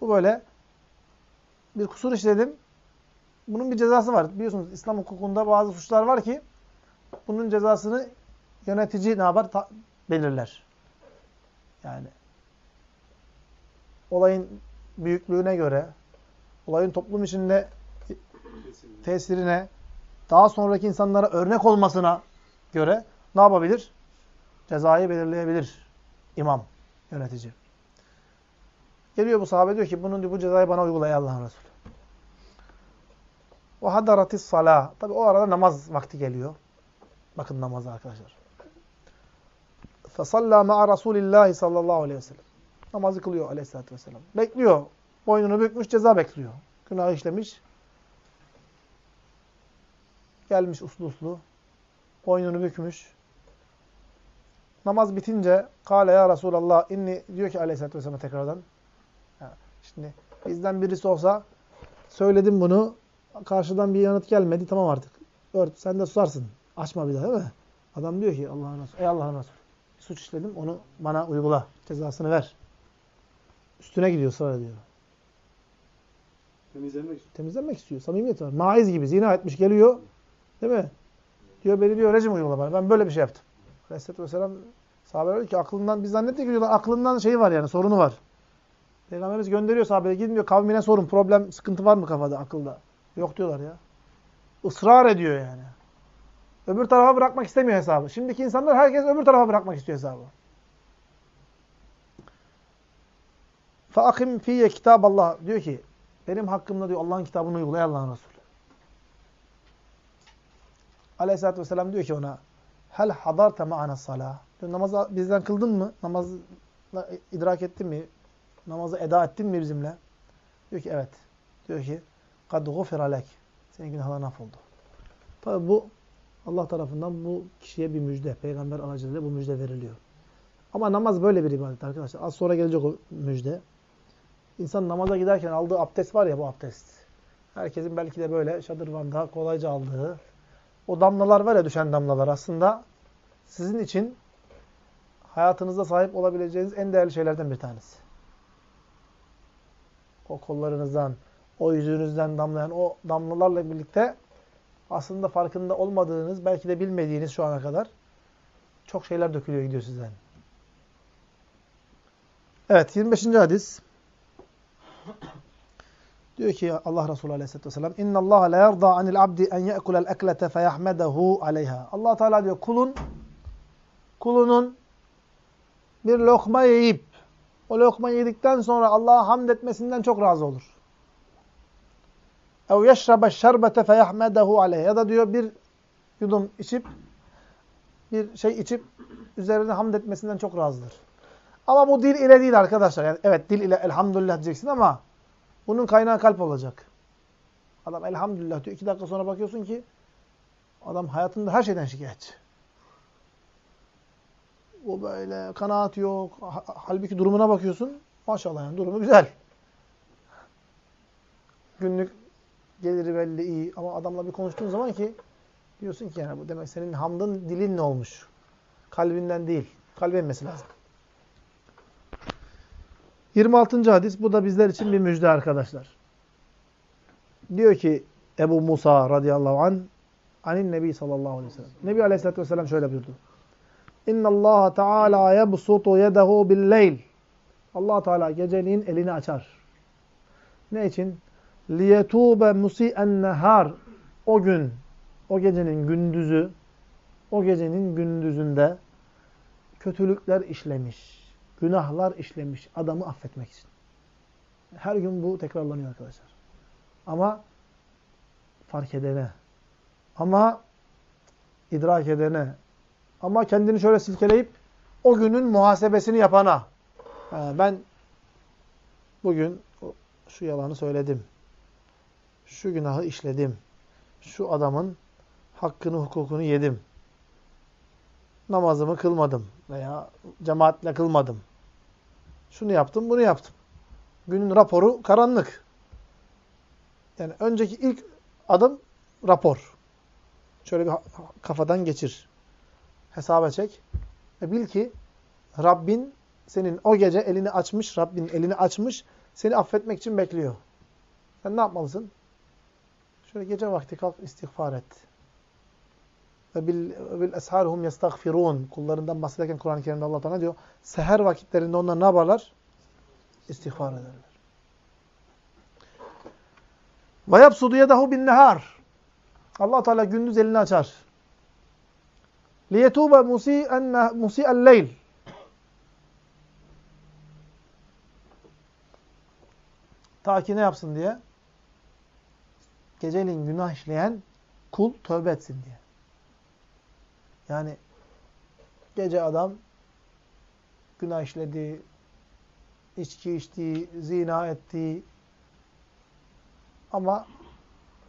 Bu böyle bir kusur işledim. Bunun bir cezası var. Biliyorsunuz İslam hukukunda bazı suçlar var ki bunun cezasını yönetici ne yapar? Ta belirler. Yani olayın büyüklüğüne göre, olayın toplum içinde tesirine, daha sonraki insanlara örnek olmasına göre ne yapabilir? Cezayı belirleyebilir imam, yönetici. Geliyor bu sahabe diyor ki bunun bu cezayı bana uygula Allah'ın Resulü. Ve hadaratis salah. Tabi o arada namaz vakti geliyor. Bakın namaz arkadaşlar. Fesalla ma'a Resulillahi sallallahu aleyhi ve sellem. Namazı kılıyor aleyhissalatü vesselam. Bekliyor. Boynunu bükmüş ceza bekliyor. Günah işlemiş. Gelmiş uslu uslu. Boynunu bükmüş. Namaz bitince Kale ya Resulallah inni diyor ki aleyhissalatü vesselam tekrardan. şimdi bizden birisi olsa söyledim bunu karşıdan bir yanıt gelmedi tamam artık. Ört sen de susarsın. Açma bir daha değil mi? Adam diyor ki Allah'ın Resulü. Ey Allah'ın Resulü. Suç işledim onu bana uygula. Cezasını ver. Üstüne gidiyor sonra diyor. Temizlenmek istiyor. Temizlenmek istiyor. Samimiyet var. Maiz gibi zina etmiş geliyor. Değil mi? Diyor beni diyor rejim uygula bana. Ben böyle bir şey yaptım. Aleyhisselatü Vesselam sahabeler diyor ki aklından biz zannettik ki diyorlar aklından şeyi var yani sorunu var. Peygamberimiz gönderiyor sahabeye gidin diyor kavmine sorun problem sıkıntı var mı kafada akılda. Yok diyorlar ya. Israr ediyor yani. Öbür tarafa bırakmak istemiyor hesabı. Şimdiki insanlar herkes öbür tarafa bırakmak istiyor hesabı. فَاَقِمْ فِيَّ kitab Allah Diyor ki benim hakkımda diyor Allah'ın kitabını uygulay Allah'ın Resulü. Aleyhisselatü Vesselam diyor ki ona hel hadarte ma'ana salah. Diyor, namazı bizden kıldın mı? Namazı idrak ettin mi? Namazı eda ettin mi bizimle? Diyor ki evet. Diyor ki kad gufira lek. Senin günahların affoldu. Tabi bu Allah tarafından bu kişiye bir müjde. Peygamber aracılığıyla bu müjde veriliyor. Ama namaz böyle bir ibadet arkadaşlar. Az sonra gelecek o müjde. İnsan namaza giderken aldığı abdest var ya bu abdest. Herkesin belki de böyle şadırvanda kolayca aldığı o damlalar var ya düşen damlalar aslında sizin için hayatınızda sahip olabileceğiniz en değerli şeylerden bir tanesi. O kollarınızdan, o yüzünüzden damlayan o damlalarla birlikte aslında farkında olmadığınız, belki de bilmediğiniz şu ana kadar çok şeyler dökülüyor gidiyor sizden. Evet 25. hadis. Diyor ki Allah Resulü Aleyhisselatü Vesselam اِنَّ اللّٰهَ لَا يَرْضَى عَنِ الْعَبْدِ اَنْ يَأْكُلَ الْاَكْلَةَ فَيَحْمَدَهُ عَلَيْهَا allah Teala diyor kulun kulunun bir lokma yiyip o lokma yedikten sonra Allah'a hamd etmesinden çok razı olur. اَوْ يَشْرَبَ الشَّرْبَةَ فَيَحْمَدَهُ عَلَيْهَا Ya da diyor bir yudum içip bir şey içip üzerine hamd etmesinden çok razıdır. Ama bu dil ile değil arkadaşlar. Yani evet dil ile elhamdülillah diyeceksin ama bunun kaynağı kalp olacak. Adam elhamdülillah diyor. İki dakika sonra bakıyorsun ki adam hayatında her şeyden şikayetçi. O böyle kanaat yok. Halbuki durumuna bakıyorsun. Maşallah yani durumu güzel. Günlük geliri belli iyi. Ama adamla bir konuştuğun zaman ki diyorsun ki yani bu demek senin hamdın dilin ne olmuş? Kalbinden değil. Kalbe inmesi lazım. 26. hadis. Bu da bizler için bir müjde arkadaşlar. Diyor ki Ebu Musa radıyallahu an anin Nebi sallallahu aleyhi ve sellem. Nebi aleyhissalatü vesselam şöyle buyurdu. İnna Allah Teala yebsutu yedehu bil-leyl. Allah Teala geceliğin elini açar. Ne için? Liyetube musi'en nehar. O gün, o gecenin gündüzü, o gecenin gündüzünde kötülükler işlemiş, günahlar işlemiş adamı affetmek için. Her gün bu tekrarlanıyor arkadaşlar. Ama fark edene, ama idrak edene, ama kendini şöyle silkeleyip o günün muhasebesini yapana. ben bugün şu yalanı söyledim. Şu günahı işledim. Şu adamın hakkını, hukukunu yedim. Namazımı kılmadım veya cemaatle kılmadım. Şunu yaptım, bunu yaptım. Günün raporu karanlık. Yani önceki ilk adım rapor. Şöyle bir kafadan geçir. Hesaba çek. Ve bil ki Rabbin senin o gece elini açmış, Rabbin elini açmış, seni affetmek için bekliyor. Sen ne yapmalısın? Şöyle gece vakti kalk istiğfar et. Ve bil, bil esharhum yestagfirun. Kullarından bahsederken Kur'an-ı Kerim'de Allah Teala diyor. Seher vakitlerinde onlar ne yaparlar? İstiğfar ederler. Ve yapsudu yedahu bin nehar. Allah Teala gündüz elini açar. Liyetube musi'en musi'el leyl. Ta ki ne yapsın diye? Geceliğin günah işleyen kul tövbe etsin diye. Yani gece adam günah işledi, içki içti, zina etti. Ama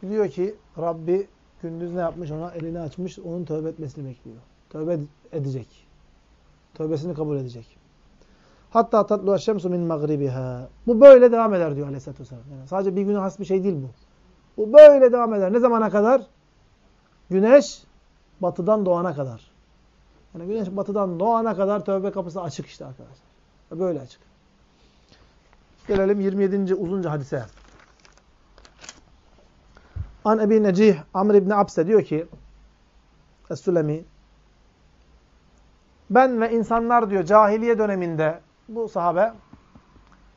biliyor ki Rabbi gündüz ne yapmış ona? Elini açmış, onun tövbe etmesini bekliyor. Tövbe edecek. Tövbesini kabul edecek. Hatta tatlu şemsu min magribiha. Bu böyle devam eder diyor Aleyhisselatü Vesselam. Yani sadece bir güne has bir şey değil bu. Bu böyle devam eder. Ne zamana kadar? Güneş batıdan doğana kadar. Yani güneş batıdan doğana kadar tövbe kapısı açık işte arkadaşlar. Böyle açık. Gelelim 27. uzunca hadise. An Ebi Necih Amr İbni Abse diyor ki Es-Sülemi ben ve insanlar diyor cahiliye döneminde bu sahabe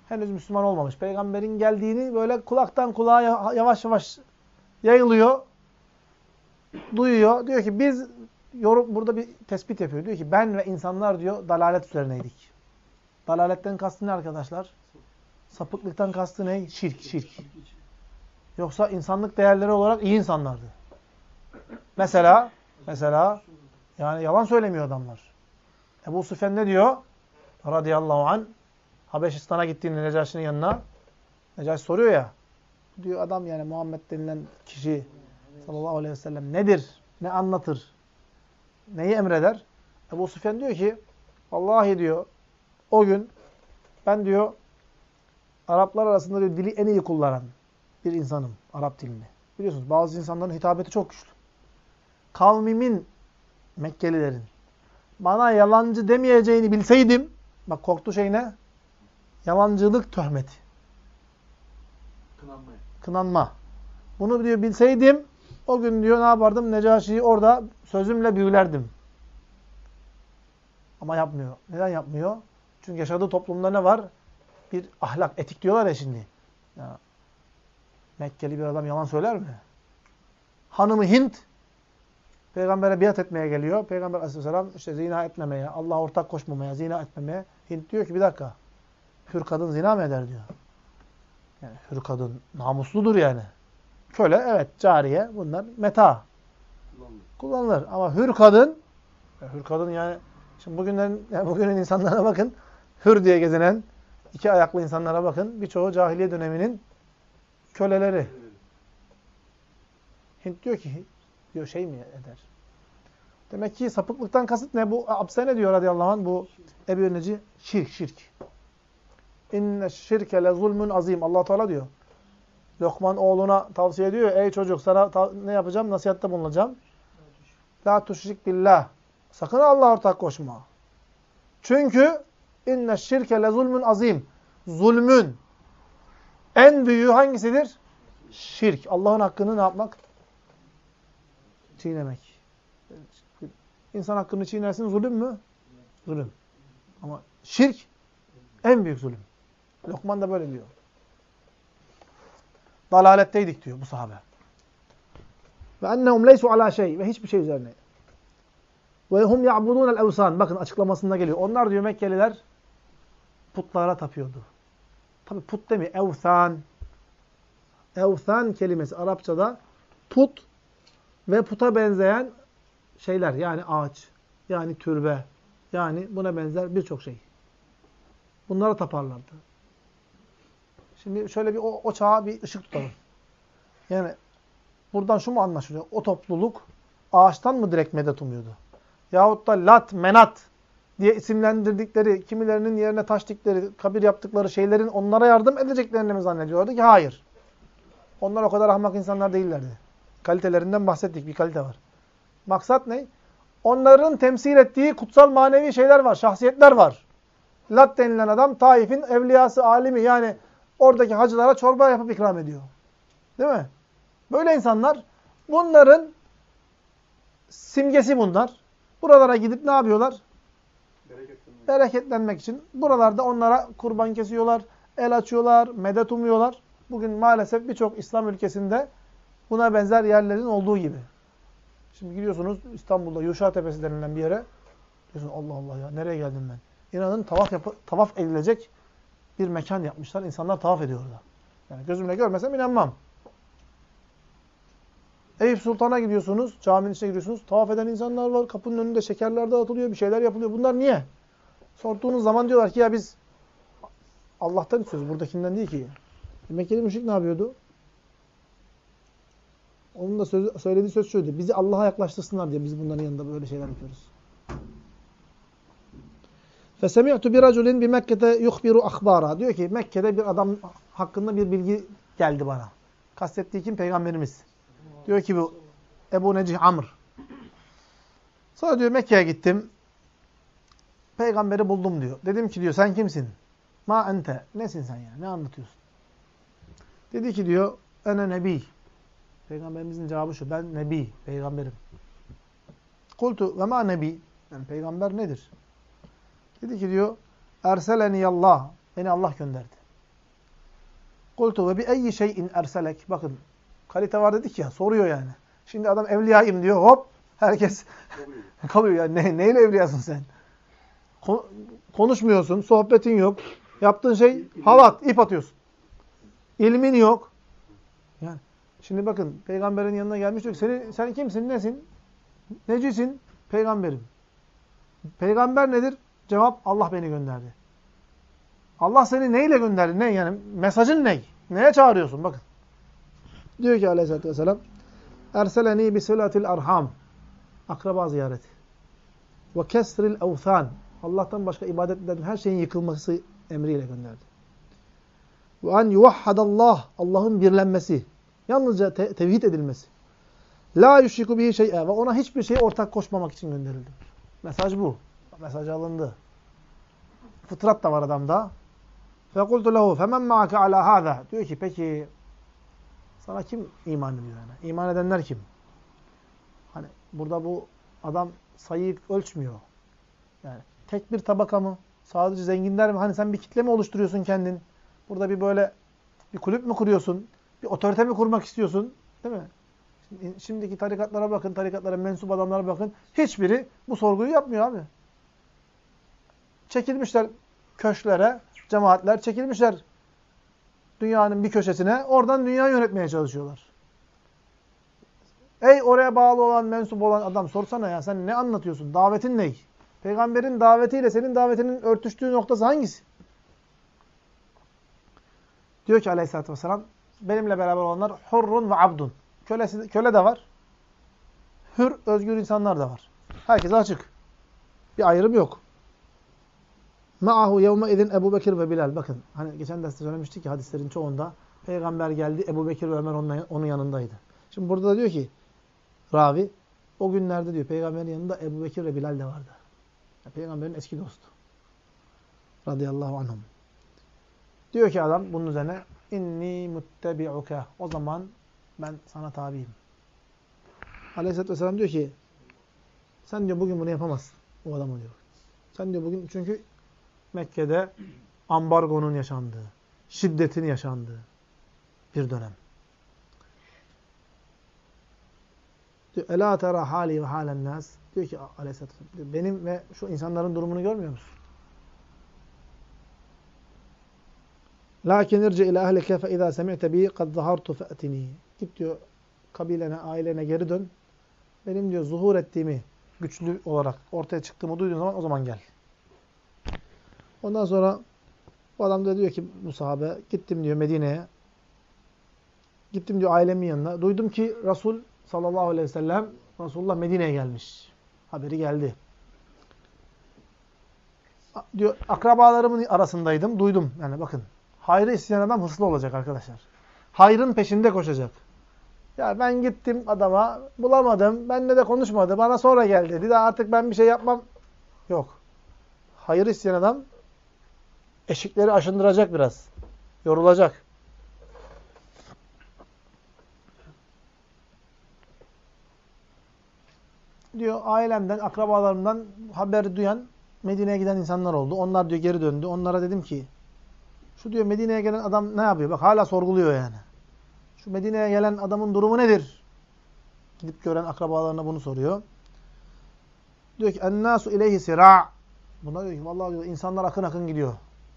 henüz Müslüman olmamış. Peygamberin geldiğini böyle kulaktan kulağa yavaş yavaş yayılıyor. Duyuyor. Diyor ki biz yorum, burada bir tespit yapıyor. Diyor ki ben ve insanlar diyor dalalet üzerineydik. Dalaletten kastı ne arkadaşlar? Sapıklıktan kastı ne? Şirk, şirk. Yoksa insanlık değerleri olarak iyi insanlardı. Mesela, mesela yani yalan söylemiyor adamlar. Ebu Süfyan ne diyor? Radıyallahu an Habeşistan'a gittiğinde Necaşi'nin yanına Necaşi soruyor ya diyor adam yani Muhammed denilen kişi sallallahu aleyhi ve sellem nedir? Ne anlatır? Neyi emreder? Ebu Süfyan diyor ki Vallahi diyor o gün ben diyor Araplar arasında diyor, dili en iyi kullanan bir insanım. Arap dilini. Biliyorsunuz bazı insanların hitabeti çok güçlü. Kavmimin Mekkelilerin bana yalancı demeyeceğini bilseydim, bak korktu şey ne? Yalancılık töhmeti. Kınanma. Kınanma. Bunu diyor bilseydim, o gün diyor ne yapardım? Necaşi'yi orada sözümle büyülerdim. Ama yapmıyor. Neden yapmıyor? Çünkü yaşadığı toplumda ne var? Bir ahlak, etik diyorlar ya şimdi. Ya, Mekkeli bir adam yalan söyler mi? Hanımı Hint, Peygamber'e biat etmeye geliyor. Peygamber aleyhisselam işte zina etmemeye, Allah'a ortak koşmamaya, zina etmemeye. Hint diyor ki bir dakika, hür kadın zina mı eder diyor. Yani hür kadın namusludur yani. Köle evet cariye bunlar meta. Kullanılır. Kullanılır ama hür kadın, hür kadın yani şimdi bugünlerin yani bugünün insanlara bakın, hür diye gezinen iki ayaklı insanlara bakın. Birçoğu cahiliye döneminin köleleri. Hint diyor ki diyor şey mi eder? Demek ki sapıklıktan kasıt ne? Bu Abse ne diyor radıyallahu anh? Bu Ebu Neci şirk, şirk. İnne şirke le zulmün azim. allah Teala diyor. Lokman oğluna tavsiye ediyor. Ey çocuk sana ne yapacağım? Nasihatte bulunacağım. La tuşrik billah. Sakın Allah ortak koşma. Çünkü inne şirke le zulmün azim. Zulmün en büyüğü hangisidir? Şirk. Allah'ın hakkını ne yapmak? Çiğnemek. İnsan hakkını çiğnersin zulüm mü? Zulüm. Ama şirk en büyük zulüm. Lokman da böyle diyor. Dalaletteydik diyor bu sahabe. Ve ennehum leysu ala şey ve hiçbir şey üzerine. Ve hum ya'budun el evsan. Bakın açıklamasında geliyor. Onlar diyor Mekkeliler putlara tapıyordu. Tabi put demiyor. Evsan. Evsan kelimesi Arapçada put ve puta benzeyen şeyler yani ağaç, yani türbe, yani buna benzer birçok şey. Bunlara taparlardı. Şimdi şöyle bir o, o çağa bir ışık tutalım. Yani buradan şu mu anlaşılıyor? O topluluk ağaçtan mı direkt medet umuyordu? Yahut da lat, menat diye isimlendirdikleri, kimilerinin yerine taş dikleri, kabir yaptıkları şeylerin onlara yardım edeceklerini mi zannediyorlardı ki? Hayır. Onlar o kadar ahmak insanlar değillerdi. Kalitelerinden bahsettik. Bir kalite var. Maksat ne? Onların temsil ettiği kutsal manevi şeyler var, şahsiyetler var. Lat denilen adam Taif'in evliyası, alimi. Yani oradaki hacılara çorba yapıp ikram ediyor. Değil mi? Böyle insanlar bunların simgesi bunlar. Buralara gidip ne yapıyorlar? Bereketlenmek. Bereketlenmek için. Buralarda onlara kurban kesiyorlar, el açıyorlar, medet umuyorlar. Bugün maalesef birçok İslam ülkesinde buna benzer yerlerin olduğu gibi. Şimdi gidiyorsunuz İstanbul'da Yuşa Tepesi denilen bir yere. Diyorsun Allah Allah ya nereye geldim ben? İnanın tavaf, yapı, tavaf edilecek bir mekan yapmışlar. İnsanlar tavaf ediyor orada. Yani gözümle görmesem inanmam. Eyüp Sultan'a gidiyorsunuz, caminin içine giriyorsunuz. Tavaf eden insanlar var. Kapının önünde şekerler dağıtılıyor, bir şeyler yapılıyor. Bunlar niye? Sorduğunuz zaman diyorlar ki ya biz Allah'tan istiyoruz. Buradakinden değil ki. Mekkeli müşrik ne yapıyordu? Onun da sözü, söylediği söz şuydu. Bizi Allah'a yaklaştırsınlar diye biz bunların yanında böyle şeyler yapıyoruz. Fesemi'tu bir raculin bi Mekke'de yuhbiru akhbara. Diyor ki Mekke'de bir adam hakkında bir bilgi geldi bana. Kastettiği kim? Peygamberimiz. Diyor ki bu Ebu Necih Amr. Sonra diyor Mekke'ye gittim. Peygamberi buldum diyor. Dedim ki diyor sen kimsin? Ma ente. Nesin sen yani? Ne anlatıyorsun? Dedi ki diyor ene nebi. Peygamberimizin cevabı şu. Ben nebi. Peygamberim. Kultu ve ma nebi. Yani peygamber nedir? Dedi ki diyor erseleni Allah. Beni Allah gönderdi. Kultu ve bi eyyi şeyin erselek. Bakın kalite var dedik ya soruyor yani. Şimdi adam evliyayım diyor hop herkes kalıyor ya. Ne, neyle evliyasın sen? Ko- konuşmuyorsun, sohbetin yok. Yaptığın şey halat, ip atıyorsun. İlmin yok. Yani şimdi bakın peygamberin yanına gelmiş diyor ki seni, sen kimsin, nesin? Necisin? Peygamberim. Peygamber nedir? Cevap Allah beni gönderdi. Allah seni neyle gönderdi? Ne yani? Mesajın ne? Neye çağırıyorsun? Bakın. Diyor ki aleyhissalatü vesselam Erseleni bisilatil arham. Akraba ziyareti. Ve kesril evthan. Allah'tan başka ibadet her şeyin yıkılması emriyle gönderdi. Ve an yuvahhadallah. Allah'ın birlenmesi. Yalnızca te tevhid edilmesi. La yüşriku bihi şey'e. Ve ona hiçbir şey ortak koşmamak için gönderildi. Mesaj bu Mesaj alındı. Fıtrat da var adamda. فَقُلْتُ لَهُ فَمَنْ مَعَكَ عَلَى هَذَا Diyor ki peki sana kim iman ediyor yani? İman edenler kim? Hani burada bu adam sayıyı ölçmüyor. Yani tek bir tabaka mı? Sadece zenginler mi? Hani sen bir kitle mi oluşturuyorsun kendin? Burada bir böyle bir kulüp mü kuruyorsun? Bir otorite mi kurmak istiyorsun? Değil mi? Şimdi, şimdiki tarikatlara bakın, tarikatlara mensup adamlara bakın. Hiçbiri bu sorguyu yapmıyor abi. Çekilmişler köşklere, cemaatler çekilmişler dünyanın bir köşesine. Oradan dünya yönetmeye çalışıyorlar. Ey oraya bağlı olan, mensup olan adam sorsana ya sen ne anlatıyorsun? Davetin ne? Peygamberin davetiyle senin davetinin örtüştüğü noktası hangisi? Diyor ki aleyhissalatü vesselam benimle beraber olanlar hurrun ve abdun. Kölesi, köle de var. Hür, özgür insanlar da var. Herkese açık. Bir ayrım yok. Ma'ahu yevme idin Ebu Bekir ve Bilal. Bakın hani geçen derste söylemiştik ki hadislerin çoğunda peygamber geldi Ebu Bekir ve Ömer onun, onun yanındaydı. Şimdi burada da diyor ki ravi o günlerde diyor peygamberin yanında Ebu Bekir ve Bilal de vardı. Yani peygamberin eski dostu. Radıyallahu anhum. Diyor ki adam bunun üzerine inni muttebi'uke. O zaman ben sana tabiyim. Aleyhisselatü Vesselam diyor ki sen diyor bugün bunu yapamazsın. O adama diyor. Sen diyor bugün çünkü Mekke'de ambargonun yaşandığı, şiddetin yaşandığı bir dönem. Ela tera hali ve halen nas. Diyor ki aleyhissalatü benim ve şu insanların durumunu görmüyor musun? Lakin irci ila ehlike fe izâ semi'te bi kad zahartu fe'tini. Git diyor kabilene, ailene geri dön. Benim diyor zuhur ettiğimi, güçlü olarak ortaya çıktığımı duyduğun zaman o zaman gel. Ondan sonra bu adam da diyor ki bu sahabe gittim diyor Medine'ye. Gittim diyor ailemin yanına. Duydum ki Resul sallallahu aleyhi ve sellem Resulullah Medine'ye gelmiş. Haberi geldi. Diyor akrabalarımın arasındaydım. Duydum. Yani bakın. Hayrı isteyen adam hırslı olacak arkadaşlar. Hayrın peşinde koşacak. Ya ben gittim adama bulamadım. Benle de konuşmadı. Bana sonra gel dedi. Artık ben bir şey yapmam. Yok. Hayır isteyen adam Eşikleri aşındıracak biraz. Yorulacak. Diyor ailemden, akrabalarımdan haberi duyan Medine'ye giden insanlar oldu. Onlar diyor geri döndü. Onlara dedim ki şu diyor Medine'ye gelen adam ne yapıyor? Bak hala sorguluyor yani. Şu Medine'ye gelen adamın durumu nedir? Gidip gören akrabalarına bunu soruyor. Diyor ki ennâsu ileyhi sirâ. Buna diyor ki vallahi diyor, insanlar akın akın gidiyor.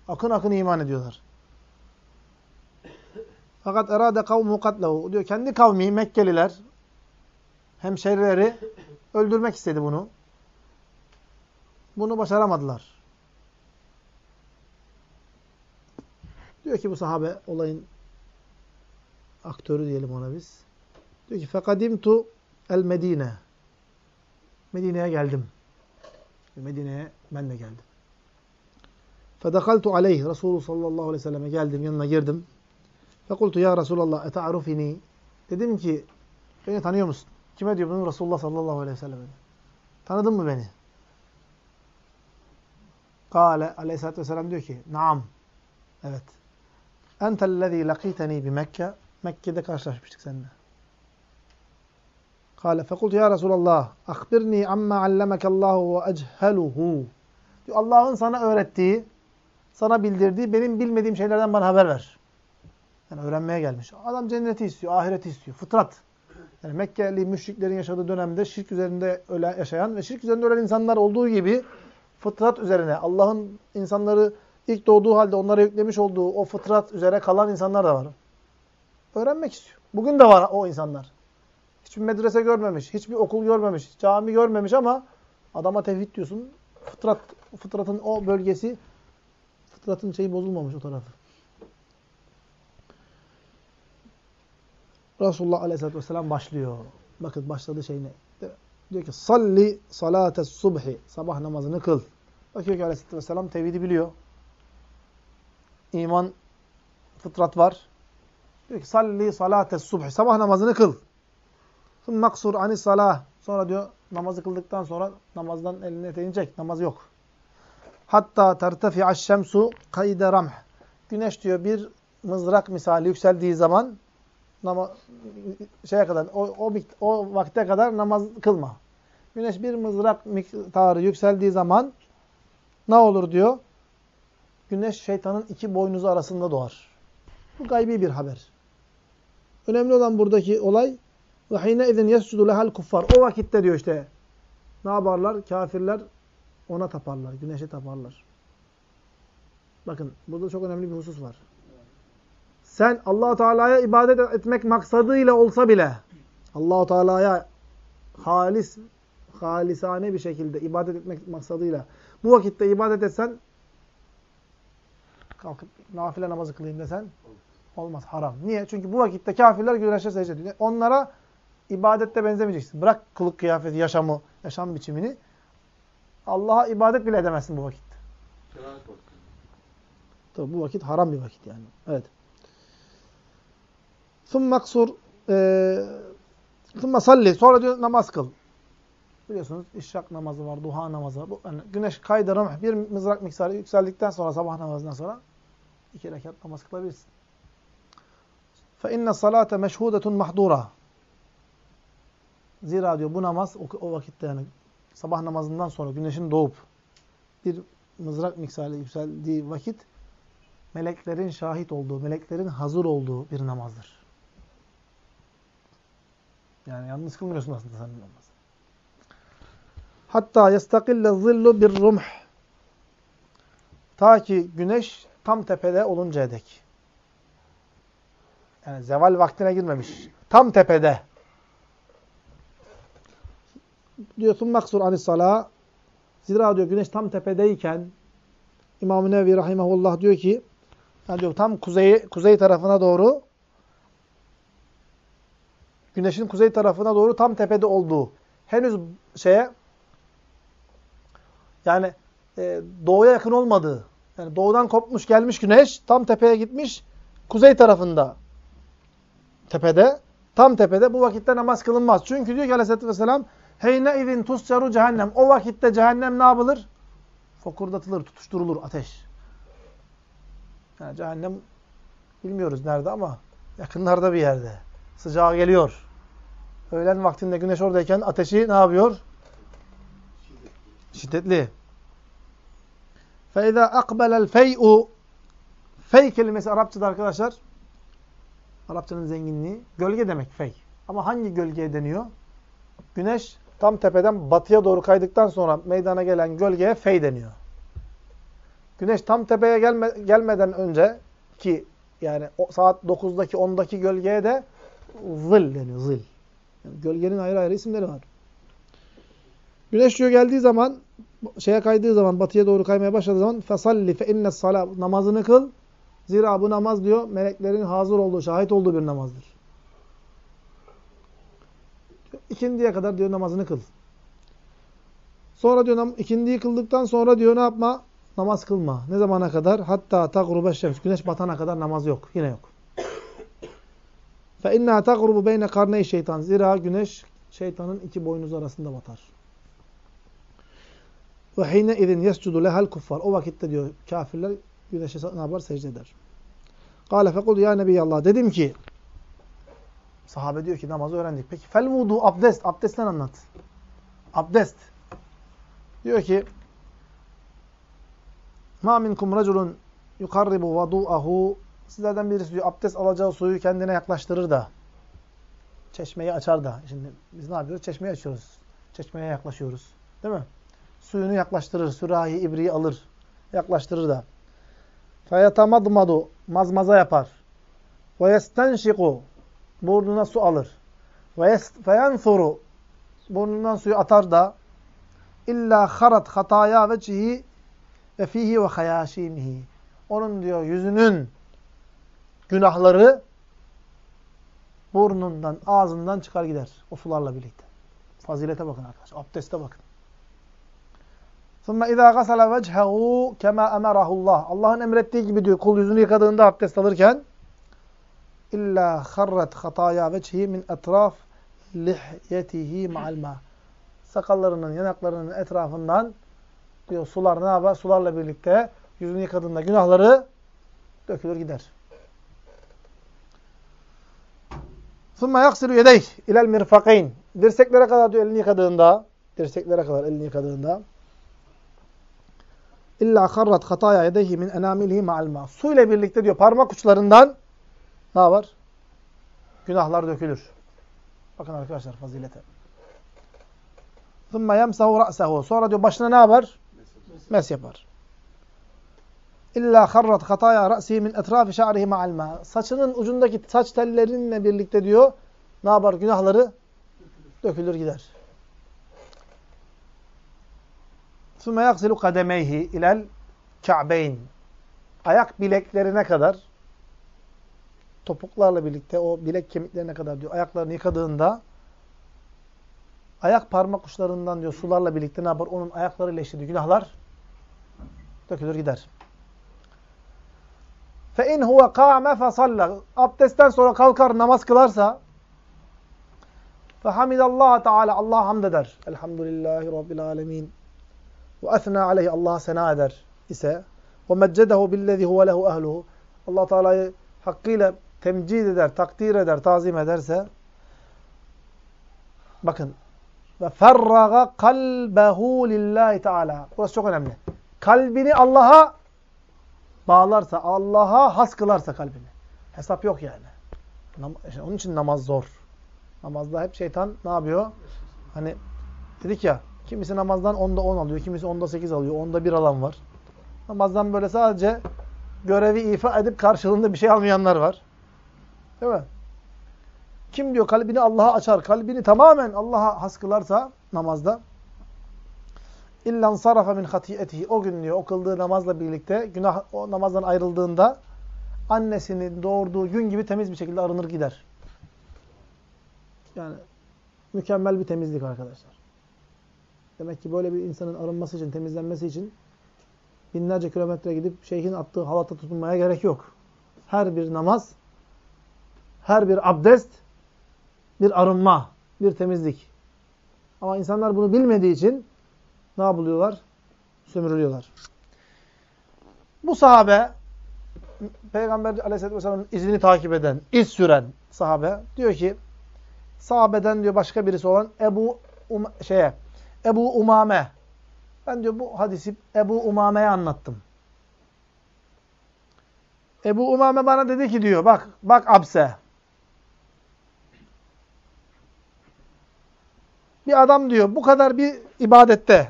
Akın akın iman ediyorlar. Fakat erade kavmu katlehu. Diyor kendi kavmi Mekkeliler hemşerileri öldürmek istedi bunu. Bunu başaramadılar. Diyor ki bu sahabe olayın aktörü diyelim ona biz. Diyor ki fekadimtu el Medine. Medine'ye geldim. Medine'ye ben de geldim. Fedekaltu aleyh. Resulullah sallallahu aleyhi ve selleme geldim. Yanına girdim. Fekultu ya Resulallah eta'rufini. Dedim ki beni tanıyor musun? Kime diyor bunu? Resulullah sallallahu aleyhi ve selleme. Tanıdın mı beni? Kale aleyhissalatü vesselam diyor ki Naam. Evet. Entellezî lakîtenî bi Mekke. Mekke'de karşılaşmıştık seninle. Kale fekultu ya Resulallah akbirni amma allemekallahu ve echheluhu. Allah'ın sana öğrettiği, sana bildirdiği, benim bilmediğim şeylerden bana haber ver. Yani öğrenmeye gelmiş. Adam cenneti istiyor, ahireti istiyor. Fıtrat. Yani Mekkeli müşriklerin yaşadığı dönemde şirk üzerinde ölen, yaşayan ve şirk üzerinde ölen insanlar olduğu gibi fıtrat üzerine, Allah'ın insanları ilk doğduğu halde onlara yüklemiş olduğu o fıtrat üzere kalan insanlar da var. Öğrenmek istiyor. Bugün de var o insanlar. Hiçbir medrese görmemiş, hiçbir okul görmemiş, cami görmemiş ama adama tevhid diyorsun. Fıtrat, fıtratın o bölgesi, fıtratın şeyi bozulmamış o tarafı. Resulullah Aleyhisselatü Vesselam başlıyor. Bakın başladığı şey ne? Diyor ki salli salates subhi. Sabah namazını kıl. Bakıyor ki Aleyhisselatü Vesselam tevhidi biliyor. İman, fıtrat var. Diyor ki salli salates subhi. Sabah namazını kıl. Maksur ani salah. Sonra diyor namazı kıldıktan sonra namazdan elini eteğini çek. Namaz yok. Hatta tertefi'aş şemsu kayde ramh. Güneş diyor bir mızrak misali yükseldiği zaman nama, şeye kadar o, o, o vakte kadar namaz kılma. Güneş bir mızrak miktarı yükseldiği zaman ne olur diyor? Güneş şeytanın iki boynuzu arasında doğar. Bu gaybi bir haber. Önemli olan buradaki olay ve hine izin yescudu lehal kuffar. O vakitte diyor işte ne yaparlar? Kafirler ona taparlar. Güneşe taparlar. Bakın burada çok önemli bir husus var. Sen allah Teala'ya ibadet etmek maksadıyla olsa bile allah Teala'ya halis, halisane bir şekilde ibadet etmek maksadıyla bu vakitte ibadet etsen kalkıp nafile namazı kılayım desen olmaz. Haram. Niye? Çünkü bu vakitte kafirler güneşe secde ediyor. Onlara ibadette benzemeyeceksin. Bırak kılık kıyafeti, yaşamı, yaşam biçimini. Allah'a ibadet bile edemezsin bu vakitte. Tabi bu vakit haram bir vakit yani. Evet. Thumma maksur e, thumma salli. Sonra diyor namaz kıl. Biliyorsunuz işrak namazı var, duha namazı var. Bu, yani güneş kayda bir mızrak miktarı yükseldikten sonra sabah namazından sonra iki rekat namaz kılabilirsin. Fe inne salate meşhudetun mahdura. Zira diyor bu namaz o, o vakitte yani sabah namazından sonra güneşin doğup bir mızrak miktarı yükseldiği vakit meleklerin şahit olduğu, meleklerin hazır olduğu bir namazdır. Yani yalnız kılmıyorsun aslında sen namazı. Hatta yestakille zillu bir rumh. Ta ki güneş tam tepede oluncaya dek. Yani zeval vaktine girmemiş. Tam tepede. Diyorsun maksur anis sala. Zira diyor güneş tam tepedeyken İmam-ı Nevi Rahimahullah diyor ki yani diyor, tam kuzey, kuzey tarafına doğru güneşin kuzey tarafına doğru tam tepede olduğu henüz şeye yani e, doğuya yakın olmadığı yani doğudan kopmuş gelmiş güneş tam tepeye gitmiş kuzey tarafında tepede tam tepede bu vakitte namaz kılınmaz. Çünkü diyor ki aleyhissalatü vesselam heyne izin tuscaru cehennem o vakitte cehennem ne yapılır? Fokurdatılır, tutuşturulur ateş. Yani cehennem bilmiyoruz nerede ama yakınlarda bir yerde. Sıcağı geliyor. Öğlen vaktinde güneş oradayken ateşi ne yapıyor? Şiddetli. فَاِذَا أَقْبَلَ الْفَيْءُ Fey kelimesi Arapçada arkadaşlar. Arapçanın zenginliği. Gölge demek fey. Ama hangi gölgeye deniyor? Güneş tam tepeden batıya doğru kaydıktan sonra meydana gelen gölgeye fey deniyor. Güneş tam tepeye gelme, gelmeden önce ki yani o saat 9'daki 10'daki gölgeye de zıl deniyor. Zıl. Yani gölgenin ayrı ayrı isimleri var. Güneş diyor geldiği zaman şeye kaydığı zaman batıya doğru kaymaya başladığı zaman fesalli fe inne salat namazını kıl. Zira bu namaz diyor meleklerin hazır olduğu, şahit olduğu bir namazdır. İkindiye kadar diyor namazını kıl. Sonra diyor ikindiyi kıldıktan sonra diyor ne yapma? Namaz kılma. Ne zamana kadar? Hatta tagruba şems. Güneş batana kadar namaz yok. Yine yok. Fe inna tagrubu beyne karney şeytan. Zira güneş şeytanın iki boynuz arasında batar. Ve hine izin yescudu lehal kuffar. O vakitte diyor kafirler güneşe ne yapar? Secde eder. Kale fekul ya Nebiyallah. Dedim ki sahabe diyor ki namazı öğrendik. Peki fel vudu abdest. Abdestten anlat. Abdest. Diyor ki Ma minkum raculun yukarribu vadu'ahu Sizlerden birisi diyor abdest alacağı suyu kendine yaklaştırır da çeşmeyi açar da. Şimdi biz ne yapıyoruz? Çeşmeyi açıyoruz. Çeşmeye yaklaşıyoruz. Değil mi? Suyunu yaklaştırır. Sürahi, ibriği alır. Yaklaştırır da. فَيَتَمَضْمَدُ Mazmaza yapar. وَيَسْتَنْشِقُ Burnuna su alır. وَيَنْثُرُ Burnundan suyu atar da illa harat hataya ve cihi ve fihi ve hayaşimihi. Onun diyor yüzünün günahları burnundan, ağzından çıkar gider. O sularla birlikte. Fazilete bakın arkadaşlar. Abdeste bakın. ثُمَّ اِذَا غَسَلَ وَجْهَهُ كَمَا اَمَرَهُ اللّٰهِ Allah'ın emrettiği gibi diyor kul yüzünü yıkadığında abdest alırken illa harrat hataya veçhi min etraf lihyetihi ma'al Sakallarının, yanaklarının etrafından diyor sular ne yapar? Sularla birlikte yüzünü yıkadığında günahları dökülür gider. ثُمَّ يَغْسِلُ يَدَيْهِ اِلَى الْمِرْفَقَيْنِ Dirseklere kadar diyor elini yıkadığında, dirseklere kadar elini yıkadığında illa harrat hataya yedeyhi min enamilihi ma'al Su ile birlikte diyor parmak uçlarından ne var? Günahlar dökülür. Bakın arkadaşlar fazilete. ثُمَّ يَمْسَهُ رَأْسَهُ Sonra diyor başına ne yapar? Mes yapar. İlla harrat hataya ra'si min etrafi şa'rihi ma'al Saçının ucundaki saç tellerinle birlikte diyor ne yapar? Günahları dökülür gider. ثُمَّ يَغْسِلُ قَدَمَيْهِ ilal ka'beyn. Ayak bileklerine kadar topuklarla birlikte o bilek kemiklerine kadar diyor ayaklarını yıkadığında ayak parmak uçlarından diyor sularla birlikte ne yapar? Onun ayaklarıyla işlediği günahlar dökülür gider. Fe in huve kâme. Abdestten sonra kalkar namaz kılarsa fe hamidallah Teala Allah hamd eder. Elhamdülillahi rabbil alamin. Ve esna aleyhi Allah'a sena eder ise ve meccedehu billezî huve lehu ehluhu. Allah Teala'yı hakkıyla temcid eder, takdir eder, tazim ederse bakın ve ferraga kalbehu lillahi teala. Burası çok önemli. Kalbini Allah'a bağlarsa, Allah'a has kılarsa kalbini. Hesap yok yani. Onun için namaz zor. Namazda hep şeytan ne yapıyor? Hani dedik ya, kimisi namazdan onda on alıyor, kimisi onda sekiz alıyor, onda bir alan var. Namazdan böyle sadece görevi ifa edip karşılığında bir şey almayanlar var. Değil mi? Kim diyor kalbini Allah'a açar, kalbini tamamen Allah'a has kılarsa namazda İllan sarafa min hatiyetihi. O gün diyor o kıldığı namazla birlikte günah o namazdan ayrıldığında annesinin doğurduğu gün gibi temiz bir şekilde arınır gider. Yani mükemmel bir temizlik arkadaşlar. Demek ki böyle bir insanın arınması için, temizlenmesi için binlerce kilometre gidip şeyhin attığı halata tutunmaya gerek yok. Her bir namaz, her bir abdest bir arınma, bir temizlik. Ama insanlar bunu bilmediği için ne yapılıyorlar? Sömürülüyorlar. Bu sahabe Peygamber aleyhisselatü vesselamın izini takip eden, iz süren sahabe diyor ki sahabeden diyor başka birisi olan Ebu um şeye Ebu Umame ben diyor bu hadisi Ebu Umame'ye anlattım. Ebu Umame bana dedi ki diyor bak bak abse bir adam diyor bu kadar bir ibadette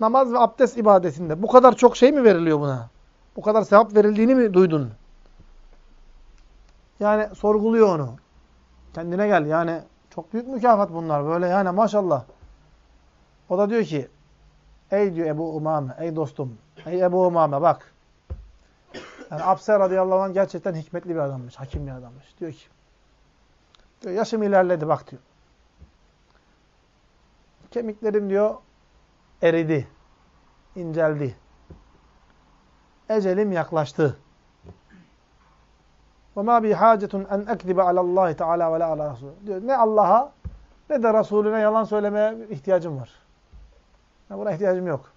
namaz ve abdest ibadetinde bu kadar çok şey mi veriliyor buna? Bu kadar sevap verildiğini mi duydun? Yani sorguluyor onu. Kendine gel. Yani çok büyük mükafat bunlar. Böyle yani maşallah. O da diyor ki ey diyor Ebu Umame, ey dostum, ey Ebu Umame bak. Yani Abse radıyallahu anh gerçekten hikmetli bir adammış, hakim bir adammış. Diyor ki diyor, yaşım ilerledi bak diyor. Kemiklerim diyor eridi, inceldi. Ecelim yaklaştı. وَمَا بِي حَاجَةٌ اَنْ اَكْذِبَ عَلَى اللّٰهِ تَعَالَى وَلَا عَلَى رَسُولِ diyor. Ne Allah'a ne de Resulüne yalan söylemeye ihtiyacım var. Yani buna ihtiyacım yok.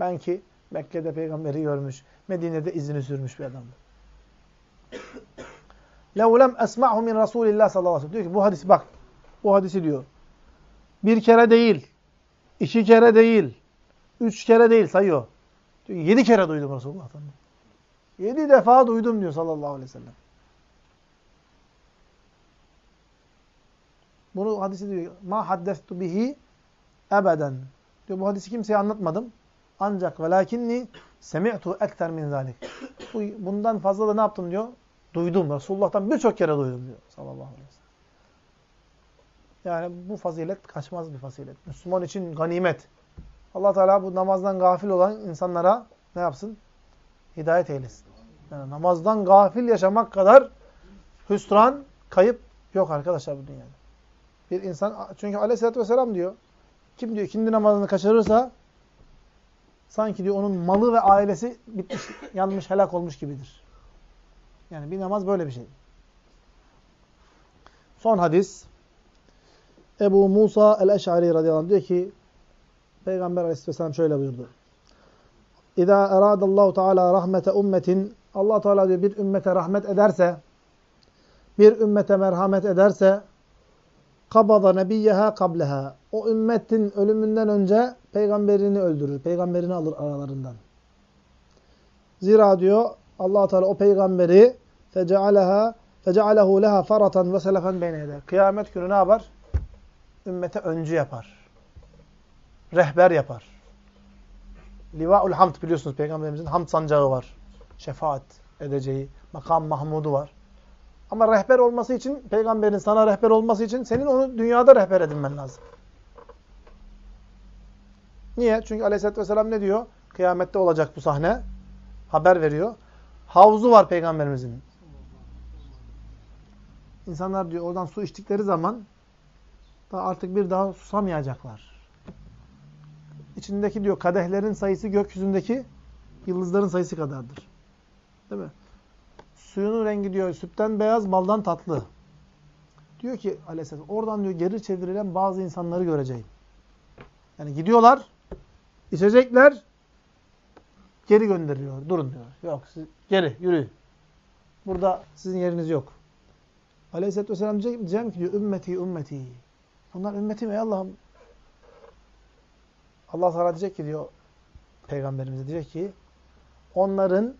Ben ki Mekke'de peygamberi görmüş, Medine'de izini sürmüş bir adamım. لَوْ لَمْ أَسْمَعْهُ مِنْ رَسُولِ اللّٰهِ sallallahu aleyhi ve sellem. Diyor ki bu hadisi bak, bu hadisi diyor. Bir kere değil, iki kere değil, üç kere değil sayıyor. Diyor, yedi kere duydum Resulullah'tan. Yedi defa duydum diyor sallallahu aleyhi ve sellem. Bunu hadisi diyor. Ma haddestu bihi ebeden. Diyor bu hadisi kimseye anlatmadım. Ancak velakinni semi'tu ekter min zalik. Bundan fazla da ne yaptım diyor? Duydum. Resulullah'tan birçok kere duydum diyor sallallahu aleyhi ve sellem. Yani bu fazilet kaçmaz bir fazilet. Müslüman için ganimet. Allah Teala bu namazdan gafil olan insanlara ne yapsın? Hidayet eylesin. Yani namazdan gafil yaşamak kadar hüsran, kayıp yok arkadaşlar bu dünyada. Bir insan, çünkü aleyhissalatü vesselam diyor, kim diyor ikindi namazını kaçırırsa, sanki diyor onun malı ve ailesi bitmiş, yanmış, helak olmuş gibidir. Yani bir namaz böyle bir şey. Son hadis. Ebu Musa el-Eş'ari radıyallahu anh diyor ki, Peygamber aleyhisselam şöyle buyurdu. İza eradallahu teala rahmete ummetin Allah Teala diyor bir ümmete rahmet ederse bir ümmete merhamet ederse kabada nebiyyeha kableha. O ümmetin ölümünden önce peygamberini öldürür. Peygamberini alır aralarından. Zira diyor Allah Teala o peygamberi fecealeha fecealehu leha faratan ve selefen beyne Kıyamet günü ne yapar? Ümmete öncü yapar. Rehber yapar. Livaul hamd biliyorsunuz peygamberimizin hamd sancağı var. Şefaat edeceği makam mahmudu var. Ama rehber olması için, peygamberin sana rehber olması için senin onu dünyada rehber edinmen lazım. Niye? Çünkü aleyhissalatü vesselam ne diyor? Kıyamette olacak bu sahne. Haber veriyor. Havuzu var peygamberimizin. İnsanlar diyor oradan su içtikleri zaman da artık bir daha susamayacaklar. İçindeki diyor kadehlerin sayısı gökyüzündeki yıldızların sayısı kadardır. Değil mi? Suyunun rengi diyor sütten beyaz, baldan tatlı. Diyor ki aleyhisselam oradan diyor geri çevrilen bazı insanları göreceğim. Yani gidiyorlar, içecekler, geri gönderiliyor. Durun diyor. Yok siz geri yürüyün. Burada sizin yeriniz yok. Aleyhisselatü Vesselam diyeceğim ki diyor ümmeti ümmeti. Bunlar ümmetim ey Allah'ım. Allah Teala diyecek ki diyor Peygamberimize diyecek ki onların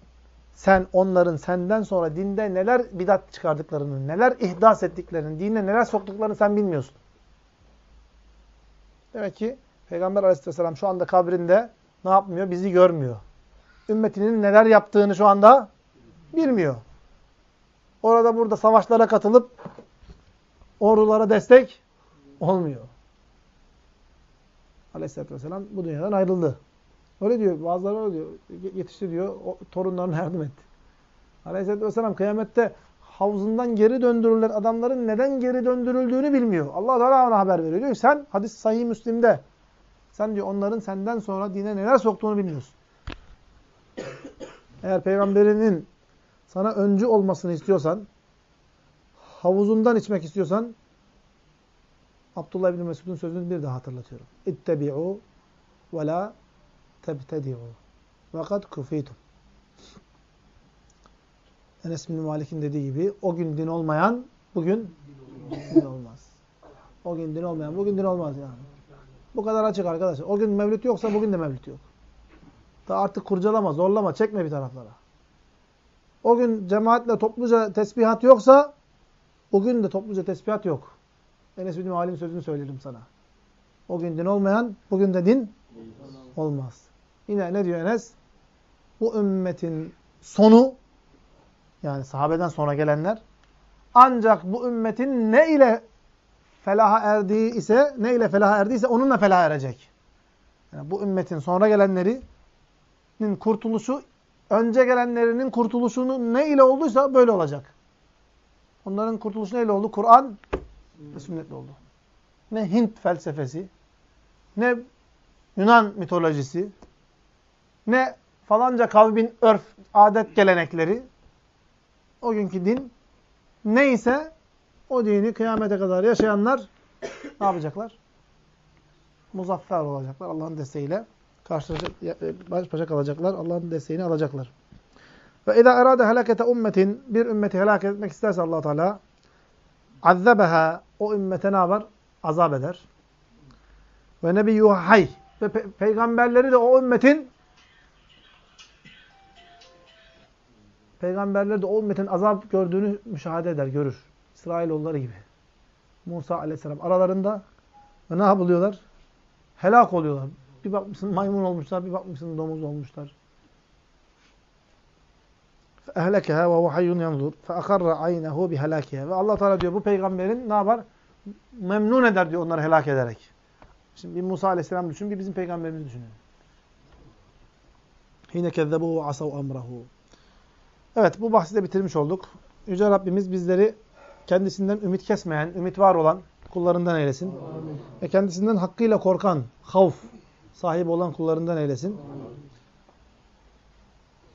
sen onların senden sonra dinde neler bidat çıkardıklarını, neler ihdas ettiklerini, dine neler soktuklarını sen bilmiyorsun. Demek ki Peygamber aleyhisselam şu anda kabrinde ne yapmıyor? Bizi görmüyor. Ümmetinin neler yaptığını şu anda bilmiyor. Orada burada savaşlara katılıp ordulara destek olmuyor. Aleyhisselatü vesselam bu dünyadan ayrıldı. Öyle diyor. Bazıları öyle diyor. Yetişti diyor. O, torunlarına yardım etti. Aleyhisselatü vesselam kıyamette havuzundan geri döndürülen adamların neden geri döndürüldüğünü bilmiyor. Allah Teala ona haber veriyor. Diyor sen hadis sahih Müslim'de sen diyor onların senden sonra dine neler soktuğunu bilmiyorsun. Eğer peygamberinin sana öncü olmasını istiyorsan, havuzundan içmek istiyorsan, Abdullah bin Mesud'un sözünü bir daha hatırlatıyorum. İttebi'u ve la tebtedi'u ve kad kufitum. Enes bin Malik'in dediği gibi o gün din olmayan bugün din olmaz. O gün din olmayan bugün din olmaz yani. Bu kadar açık arkadaşlar. O gün mevlüt yoksa bugün de mevlüt yok. Da artık kurcalama, zorlama, çekme bir taraflara. O gün cemaatle topluca tesbihat yoksa bugün de topluca tesbihat yok. Enes bin Malik'in sözünü söyledim sana. O gün din olmayan bugün de din olmaz. Yine ne diyor Enes? Bu ümmetin sonu yani sahabeden sonra gelenler ancak bu ümmetin ne ile felaha erdiği ise ne ile felaha erdiyse onunla felaha erecek. Yani bu ümmetin sonra gelenlerinin kurtuluşu önce gelenlerinin kurtuluşunu ne ile olduysa böyle olacak. Onların kurtuluşu neyle oldu? Kur'an ve sünnetle oldu. Ne Hint felsefesi, ne Yunan mitolojisi, ne falanca kavmin örf, adet gelenekleri, o günkü din neyse o dini kıyamete kadar yaşayanlar ne yapacaklar? Muzaffer olacaklar Allah'ın desteğiyle. Karşılaşacak, baş başa kalacaklar. Allah'ın desteğini alacaklar. Ve izâ erâde helakete ummetin bir ümmeti helak etmek isterse allah Teala azzabeha o ümmete ne yapar? Azap eder. Ve nebiyyuha hay ve pe peygamberleri de o ümmetin peygamberleri de o ümmetin azap gördüğünü müşahede eder, görür. İsrailoğulları gibi. Musa aleyhisselam aralarında ne yapılıyorlar? Helak oluyorlar. Bir bakmışsın maymun olmuşlar, bir bakmışsın domuz olmuşlar ehlekeha ve huhayyun yanzur. Fe akarra aynehu bihelakiha. Ve Allah Teala diyor bu peygamberin ne yapar? Memnun eder diyor onları helak ederek. Şimdi bir Musa aleyhisselam düşün, bir bizim peygamberimizi düşünün. Hine kezzebuhu ve asav emrahu. Evet bu bahsi de bitirmiş olduk. Yüce Rabbimiz bizleri kendisinden ümit kesmeyen, ümit var olan kullarından eylesin. Amin. Ve kendisinden hakkıyla korkan, havf sahibi olan kullarından eylesin. Amin.